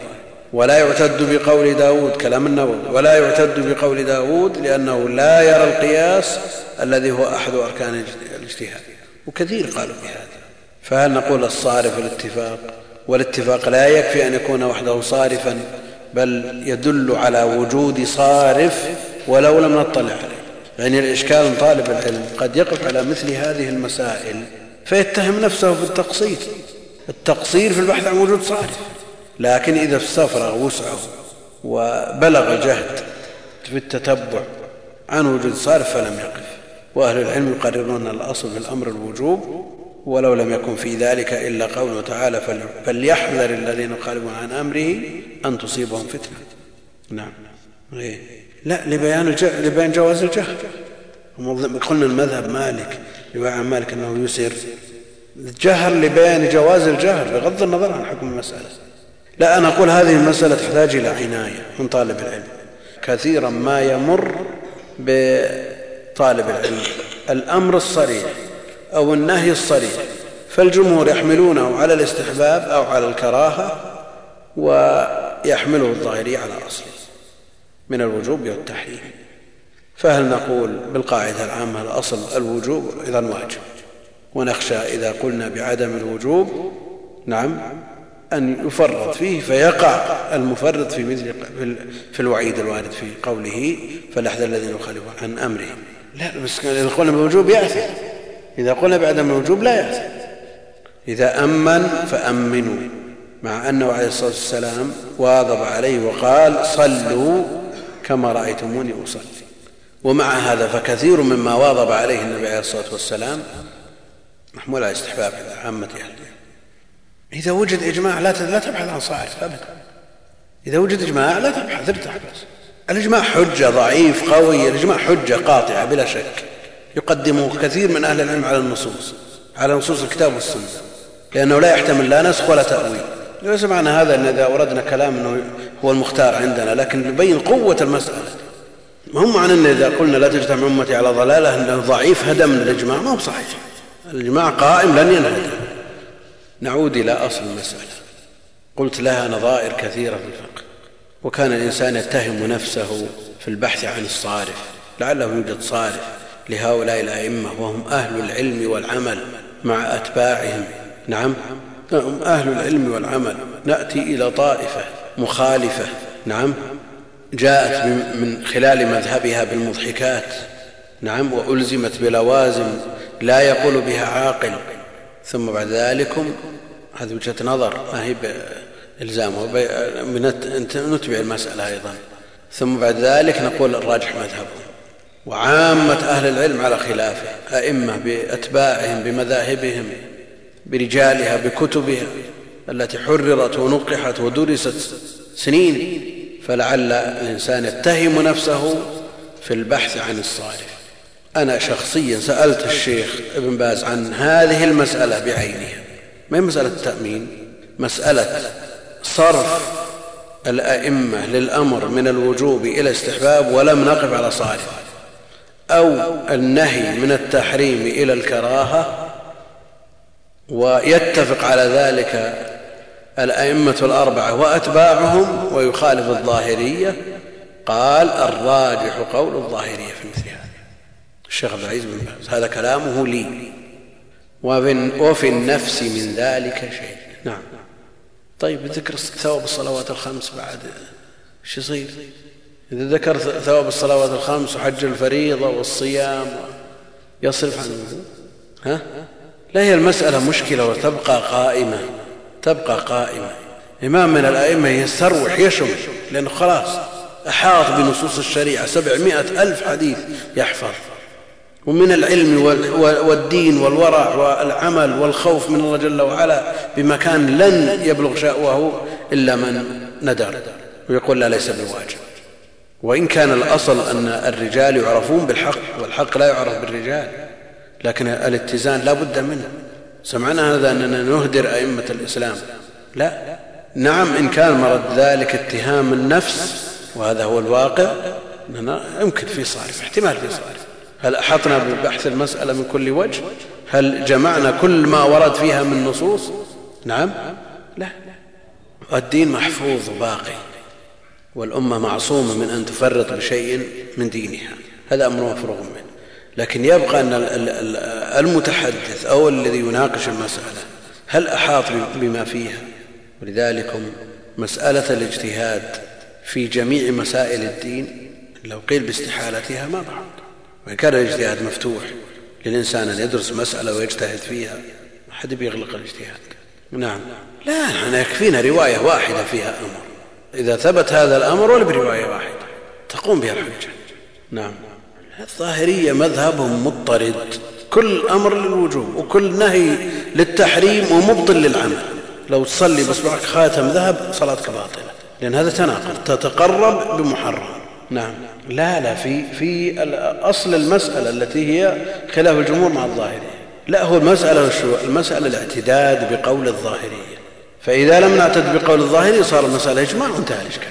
ولا يعتد بقول داود كلام النووي. ولا يعتد بقول داود لأنه لا يرى القياس الذي هو أحد أركان الاجتهاد. وكثير قالوا بهذا. فهل نقول الصارف الاتفاق؟ والاتفاق لا يكفي أن يكون وحده صارفا بل يدل على وجود صارف ولو لم نطلع عليه. يعني الإشكال طالب العلم قد يقف على مثل هذه المسائل فيتهم نفسه في التقصير التقصير في البحث عن وجود صارف. لكن إذا استفرغ وسعه وبلغ جهد في التتبع عن وجود صارف فلم يقف. وأهل العلم يقررون الأصل في الأمر الوجوب ولو لم يكن في ذلك إلا قوله تعالى فليحذر الذين يخالفون عن أمره أن تصيبهم فتنة. نعم. إيه. لا لبيان, لبيان جواز الجهل. قلنا المذهب مالك رواية عن مالك أنه يسر. جهر لبيان جواز الجهر بغض النظر عن حكم المسألة. لا أنا أقول هذه المسألة تحتاج إلى عناية من طالب العلم. كثيرا ما يمر بطالب العلم. الأمر الصريح أو النهي الصريح. فالجمهور يحملونه على الاستحباب أو على الكراهة ويحمله الظاهري على أصله من الوجوب والتحريم. فهل نقول بالقاعدة العامة الأصل الوجوب؟ إذا واجب. ونخشى إذا قلنا بعدم الوجوب نعم. أن يفرط فيه فيقع المفرط في مثل في الوعيد الوارد في قوله فليحذر الذين يخالفون عن أمره. لا بس إذا قلنا بالوجوب يأثم إذا قلنا بعدم الوجوب لا يأثم إذا أمن فأمنوا مع أنه عليه الصلاة والسلام واظب عليه وقال صلوا كما رأيتموني أصلي. ومع هذا فكثير مما واظب عليه النبي عليه الصلاة والسلام. محمول على استحباب عامة أهل إذا وجد إجماع لا لا تبحث عن صارف أبدا. إذا وجد إجماع لا تبحث ارتاح بس الإجماع حجة ضعيف قوي الإجماع حجة قاطعة بلا شك. يقدمه كثير من أهل العلم على النصوص على نصوص الكتاب والسنة. لأنه لا يحتمل لا نسخ ولا تأويل. ليس معنى هذا أن إذا أردنا كلام أنه هو المختار عندنا لكن نبين قوة المسألة. ما هم معنى أن إذا قلنا لا تجتمع أمتي على ضلالة أنه ضعيف هدم من الإجماع ما هو صحيح. الإجماع قائم لن ينهدم. نعود إلى أصل المسألة. قلت لها نظائر كثيرة في الفقه. وكان الإنسان يتهم نفسه في البحث عن الصارف لعله يوجد صارف لهؤلاء الأئمة وهم أهل العلم والعمل مع أتباعهم. نعم هم أهل العلم والعمل. نأتي إلى طائفة مخالفة. نعم جاءت من خلال مذهبها بالمضحكات. نعم وألزمت بلوازم لا يقول بها عاقل. ثم بعد ذلك هذه وجهة نظر ما هي بالزام نتبع المسألة أيضا. ثم بعد ذلك نقول الراجح مذهبهم. وعامة أهل العلم على خلافه أئمة بأتباعهم بمذاهبهم برجالها بكتبها التي حررت ونقحت ودرست سنين فلعل الإنسان يتهم نفسه في البحث عن الصالح. أنا شخصيا سألت الشيخ ابن باز عن هذه المسألة بعينها. ما هي مسألة التأمين؟ مسألة صرف الأئمة للأمر من الوجوب إلى استحباب ولم نقف على صارف أو النهي من التحريم إلى الكراهة ويتفق على ذلك الأئمة الأربعة وأتباعهم ويخالف الظاهرية. قال الراجح قول الظاهرية في مثل الشيخ عبد العزيز بن باز. هذا كلامه لي. وفي النفس من ذلك شيء. نعم. طيب ذكر ثواب الصلوات الخمس بعد. إيش يصير؟ إذا ذكر ثواب الصلوات الخمس وحج الفريضة والصيام يصرف عنه ها؟ لا هي المسألة مشكلة وتبقى قائمة. تبقى قائمة. إمام من الأئمة يستروح يشم لأنه خلاص أحاط بنصوص الشريعة. سبعمائة ألف حديث يحفظ. ومن العلم والدين والورع والعمل والخوف من الله جل وعلا بمكان لن يبلغ شأوه إلا من ندر. ويقول لا ليس بواجب. وإن كان الأصل أن الرجال يعرفون بالحق والحق لا يعرف بالرجال لكن الاتزان لا بد منه. سمعنا هذا أننا نهدر أئمة الإسلام. لا. نعم إن كان مرد ذلك اتهام النفس وهذا هو الواقع يمكن في صارف احتمال في صارف هل أحطنا ببحث المسألة من كل وجه؟ هل جمعنا كل ما ورد فيها من نصوص؟ نعم. لا. الدين محفوظ وباقي والأمة معصومة من أن تفرط بشيء من دينها. هذا أمر مفروغ منه. لكن يبقى أن المتحدث أو الذي يناقش المسألة هل أحاط بما فيها؟ ولذلك مسألة الاجتهاد في جميع مسائل الدين لو قيل باستحالتها ما بعد وإن كان الاجتهاد مفتوح للإنسان أن يدرس مسألة ويجتهد فيها ما حد بيغلق الاجتهاد. نعم. لا إحنا يكفينا رواية واحدة فيها أمر. إذا ثبت هذا الأمر ولا برواية واحدة تقوم بها الحجة. نعم. الظاهرية مذهبهم مضطرد. كل أمر للوجوب وكل نهي للتحريم ومبطل للعمل. لو تصلي باصبعك خاتم ذهب صلاتك باطلة. لأن هذا تناقض تتقرب بمحرم. نعم. لا لا في في أصل المسألة التي هي خلاف الجمهور مع الظاهرية. لا هو المسألة المسألة الاعتداد بقول الظاهرية. فإذا لم نعتد بقول الظاهري صار المسألة إجماع وانتهى الإشكال.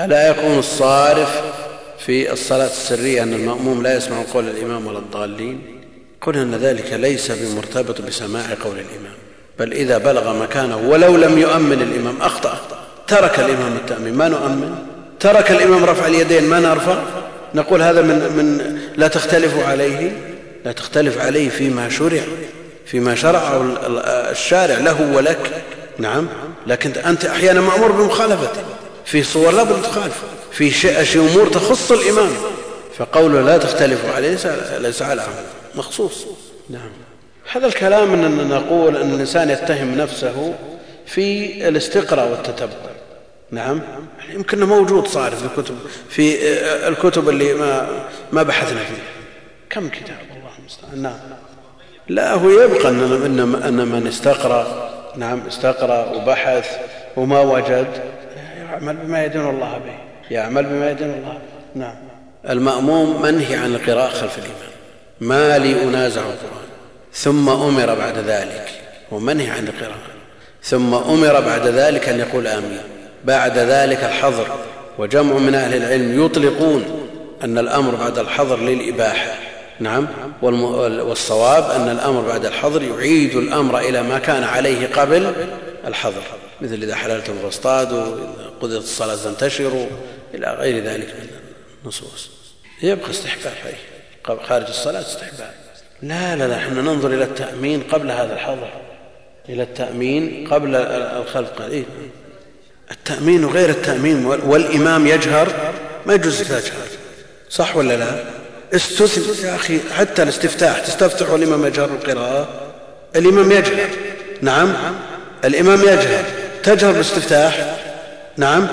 ألا يكون الصارف في الصلاة السرية أن المأموم لا يسمع قول الإمام ولا الضالين؟ قلنا أن ذلك ليس بمرتبط بسماع قول الإمام. بل إذا بلغ مكانه ولو لم يؤمن الإمام أخطأ ترك الإمام التأمين. ما نؤمن؟ ترك الإمام رفع اليدين ما نرفع؟ نقول هذا من, من لا تختلف عليه لا تختلف عليه فيما شرع فيما شرعه الشارع له ولك. نعم. لكن أنت أحيانا مأمور بمخالفته في صور لا بد تخالف. في شيء أمور تخص الإمام. فقوله لا تختلف عليه ليس على مخصوص. نعم. هذا الكلام أننا نقول أن الإنسان يتهم نفسه في الاستقراء والتتبع. نعم. يمكن موجود صار في الكتب في الكتب اللي ما ما بحثنا فيها. كم كتاب؟ الله المستعان. نعم. لا هو يبقى إن إن من استقرأ نعم استقرأ وبحث وما وجد يعمل بما يدين الله به. يعمل بما يدين الله به. نعم. المأموم منهي عن القراءة خلف الإمام. ما لي أنازع القرآن. ثم أمر بعد ذلك ومنهي عن القراءة. ثم أمر بعد ذلك أن يقول آمين. بعد ذلك الحظر وجمع من أهل العلم يطلقون أن الأمر بعد الحظر للإباحة. نعم. والصواب أن الأمر بعد الحظر يعيد الأمر إلى ما كان عليه قبل الحظر. مثل إذا حللتم فاصطادوا إذا قضيت الصلاة تنتشروا إلى غير ذلك من النصوص. يبقى استحباب خارج الصلاة استحباب. لا لا لا إحنا ننظر إلى التأمين قبل هذا الحظر. إلى التأمين قبل الخلق. إيه؟ التأمين وغير التأمين والإمام يجهر ما يجوز تجهر صح ولا لا؟ استثنى يا أخي حتى الاستفتاح تستفتح والإمام يجهر القراءة الإمام يجهر. نعم. الإمام يجهر. تجهر بالاستفتاح؟ نعم.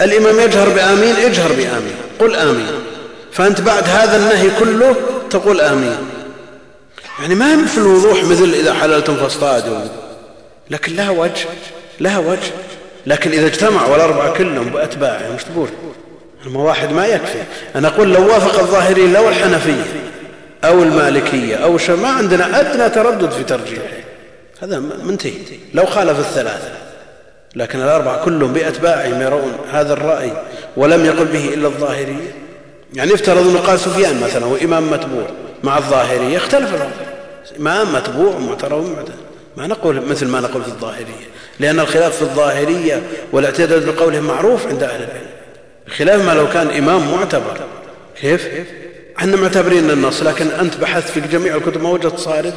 الإمام يجهر بآمين؟ اجهر بآمين. قل آمين. فأنت بعد هذا النهي كله تقول آمين. يعني ما مثل الوضوح مثل إذا حللتم فاصطادوا لكن لها وجه لها وجه. لكن إذا اجتمع والأربعة كلهم بأتباعهم إيش تقول. اما واحد ما يكفي. أنا أقول لو وافق الظاهرين لو الحنفية أو المالكية أو شيء ما عندنا أدنى تردد في ترجيحه. هذا منتهي. لو خالف الثلاثة. لكن الأربعة كلهم بأتباعهم يرون هذا الرأي ولم يقل به إلا الظاهرية. يعني افترض أنه قال سفيان مثلا هو إمام متبوع مع الظاهرية اختلف الرأي. إمام متبوع ومعترض. ما نقول مثل ما نقول في الظاهرية. لأن الخلاف في الظاهرية والاعتداد بقولهم معروف عند أهل العلم. خلاف ما لو كان إمام معتبر. كيف؟ إحنا معتبرين النص لكن أنت بحثت في جميع الكتب ما وجدت صارد.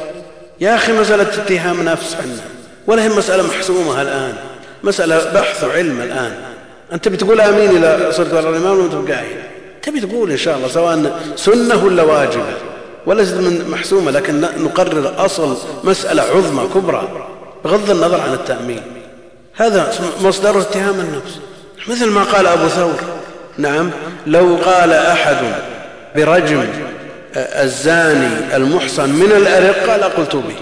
يا أخي مسألة اتهام نفس عنا ولا هي مسألة محسومة الآن. مسألة بحث علم الآن. أنت بتقول آمين صرت على الإمام وأنت قاعد تبي تقول إن شاء الله سواء سنة ولا واجبة. وليست من محسومة لكن نقرر أصل مسألة عظمى كبرى. بغض النظر عن التأمين. هذا مصدر اتهام النفس. مثل ما قال أبو ثور نعم لو قال أحد برجم الزاني المحصن من الأرقة لقلت به.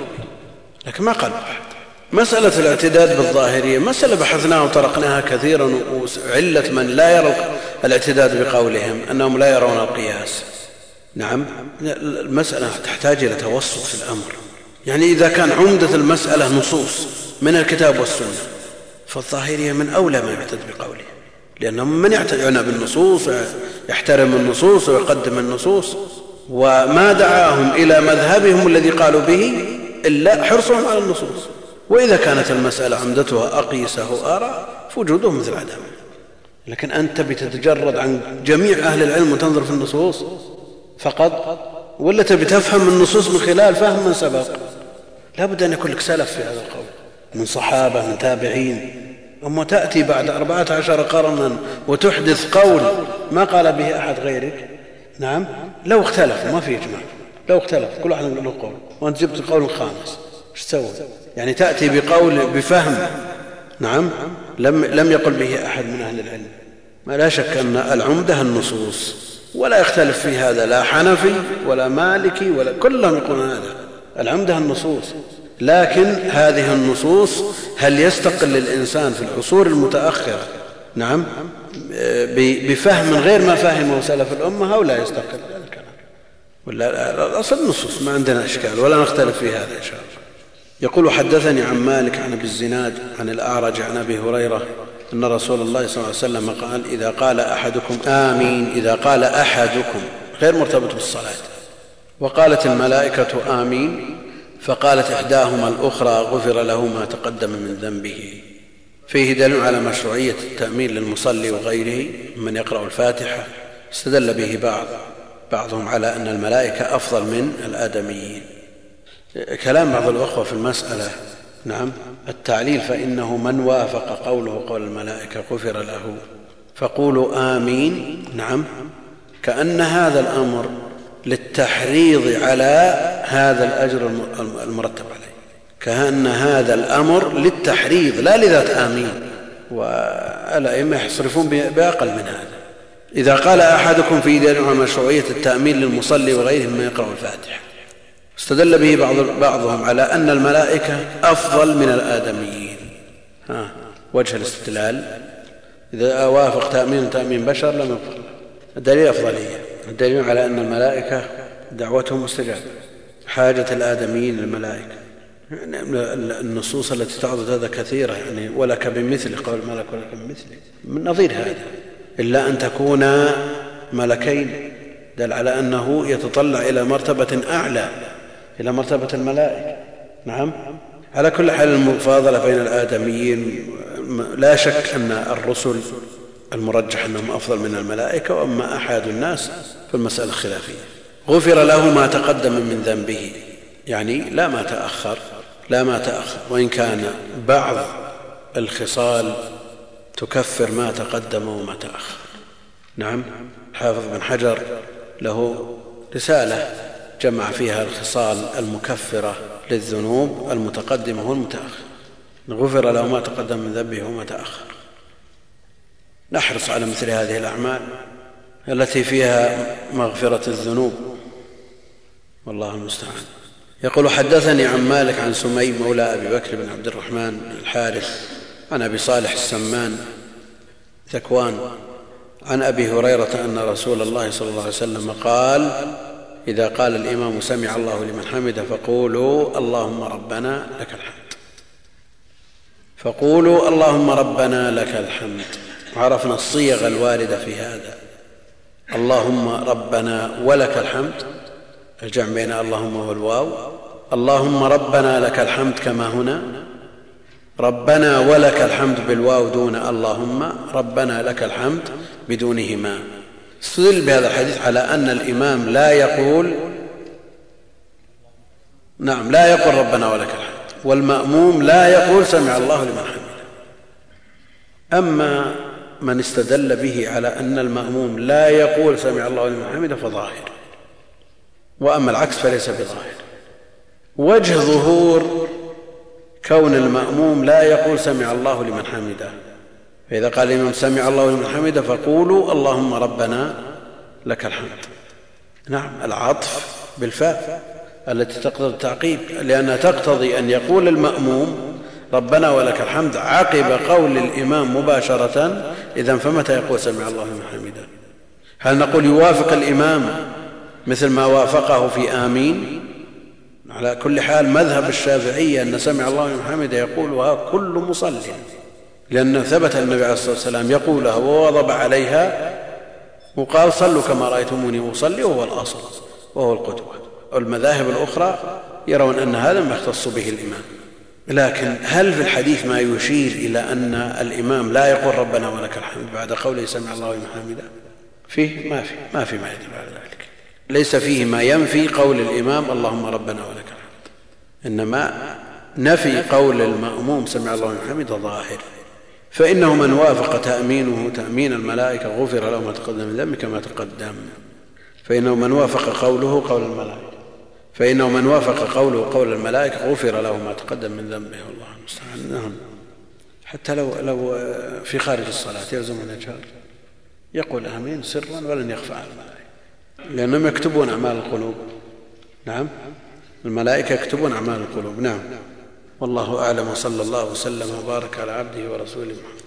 لكن ما قال أحد. مسألة الاعتداد بالظاهرية مسألة بحثناها وطرقناها كثيرا وعلة من لا يرى الاعتداد بقولهم أنهم لا يرون القياس. نعم المسألة تحتاج إلى توسط في الأمر. يعني إذا كان عمدة المسألة نصوص من الكتاب والسنة فالظاهرية من أولى ما يعتد بقوله. لأنهم من يعتدون بالنصوص يحترم النصوص ويقدم النصوص وما دعاهم إلى مذهبهم الذي قالوا به إلا حرصهم على النصوص. وإذا كانت المسألة عمدتها أقيسة وآراء فوجودهم مثل عدمه لكن أنت بتتجرد عن جميع أهل العلم وتنظر في النصوص فقط ولا تبي تفهم النصوص من خلال فهم من سبق؟ لا بد أن يكون لك سلف في هذا القول من صحابة من تابعين. أما تأتي بعد أربعة عشر قرنا وتحدث قول ما قال به أحد غيرك؟ نعم. لو اختلفوا ما في إجماع. لو اختلف كل واحد له قول. وأنت جبت القول الخامس. إيش تسوي؟ يعني تأتي بقول بفهم. نعم. لم, لم يقل به أحد من أهل العلم. ما لا شك أن العمدة النصوص. ولا يختلف في هذا لا حنفي ولا مالكي ولا كلهم يقولون هذا. العمدة النصوص لكن هذه النصوص هل يستقل الإنسان في العصور المتأخرة؟ نعم. بفهم غير ما فهمه سلف الأمة أو لا يستقل؟ الكلام ولا الأصل النصوص ما عندنا إشكال ولا نختلف في هذا إن شاء الله. يقول حدثني عن مالك عن أبي الزناد عن الأعرج عن أبي هريرة أن رسول الله صلى الله عليه وسلم قال إذا قال أحدكم آمين إذا قال أحدكم غير مرتبط بالصلاة. وقالت الملائكة آمين فقالت إحداهما الأخرى غفر له ما تقدم من ذنبه. فيه دليل على مشروعية التأمين للمصلي وغيره من يقرأ الفاتحة استدل به بعض بعضهم على أن الملائكة أفضل من الآدميين. كلام بعض الأخوة في المسألة نعم التعليل فإنه من وافق قوله قول الملائكة غفر له فقولوا آمين نعم كأن هذا الأمر للتحريض على هذا الأجر المرتب عليه. كأن هذا الأمر للتحريض لا لذات آمين. والأئمة يصرفون بأقل من هذا. إذا قال أحدكم في دين عن مشروعية التأمين للمصلي وغيره مما يقرأ الفاتحة. استدل به بعض بعضهم على أن الملائكة أفضل من الآدميين. ها وجه الاستدلال. إذا وافق تأمين تأمين بشر لم يقل الدليل أفضلية. الدليل على أن الملائكة دعوتهم مستجابة حاجة الآدميين للملائكة. النصوص التي تعرض هذا كثيرة يعني ولك بمثل قول الملك ولك بمثله من نظير هذا. إلا أن تكونا ملكين. دل على أنه يتطلع إلى مرتبة أعلى إلى مرتبة الملائكة. نعم؟ على كل حال المفاضلة بين الآدميين لا شك أن الرسل المرجح أنهم أفضل من الملائكة وأما أحد الناس فالمسألة خلافية. غفر له ما تقدم من ذنبه يعني لا ما تأخر لا ما تأخر. وإن كان بعض الخصال تكفر ما تقدم وما تأخر. نعم حافظ بن حجر له رسالة جمع فيها الخصال المكفرة للذنوب المتقدمة والمتأخر غفر له ما تقدم من ذنبه وما تأخر. نحرص على مثل هذه الأعمال التي فيها مغفرة الذنوب. والله المستعان. يقول حدثني عن مالك عن سمي مولى أبي بكر بن عبد الرحمن الحارث عن أبي صالح السمان ذكوان عن أبي هريرة أن رسول الله صلى الله عليه وسلم قال إذا قال الإمام سمع الله لمن حمده فقولوا اللهم ربنا لك الحمد. فقولوا اللهم ربنا لك الحمد. عرفنا الصيغ الواردة في هذا. اللهم ربنا ولك الحمد الجمع بين اللهم والواو. اللهم ربنا لك الحمد كما هنا. ربنا ولك الحمد بالواو دون اللهم ربنا لك الحمد بدونهما. استدل بهذا الحديث على أن الإمام لا يقول نعم لا يقول ربنا ولك الحمد والمأموم لا يقول سمع الله لمن حمده. أما من استدل به على أن المأموم لا يقول سمع الله لمن حمده فظاهر. وأما العكس فليس بظاهر. وجه ظهور كون المأموم لا يقول سمع الله لمن حمده. فإذا قال الإمام سمع الله لمن حمده فقولوا اللهم ربنا لك الحمد. نعم العطف بالفاء التي تقتضي التعقيب لأنها تقتضي أن يقول المأموم ربنا ولك الحمد. عقب قول الإمام مباشرة. إذا فمتى يقول سمع الله لمن حمده؟ هل نقول يوافق الإمام مثل ما وافقه في آمين؟ على كل حال مذهب الشافعية أن سمع الله لمن حمده يقولها كل مصل لأن ثبت النبي عليه الصلاة والسلام يقولها ووضب عليها وقال صلوا كما رأيتموني أصلي وهو الأصل وهو القدوة. والمذاهب الأخرى يرون أن هذا ما يختص به الإمام. لكن هل في الحديث ما يشير إلى أن الإمام لا يقول ربنا ولك الحمد بعد قوله سمع الله لمن حمده؟ فيه ما في ما في ما يدل على ذلك. ليس فيه ما ينفي قول الإمام اللهم ربنا ولك الحمد. إنما نفي قول المأموم سمع الله لمن حمده ظاهر. فإنه من وافق تأمينه تأمين الملائكة غفر له ما تقدم من ذنبه كما تقدم. فإنه من وافق قوله قول الملائكة. فإنه من وافق قوله قول الملائكة غفر له ما تقدم من ذنبه والله المستعان. نعم. حتى لو لو في خارج الصلاة يلزم أن يجهر يقول آمين سرا ولن يخفى على الملائكة. لأنهم يكتبون أعمال القلوب. نعم. الملائكة يكتبون أعمال القلوب. نعم. والله أعلم وصلى الله وسلم وبارك على عبده ورسوله محمد.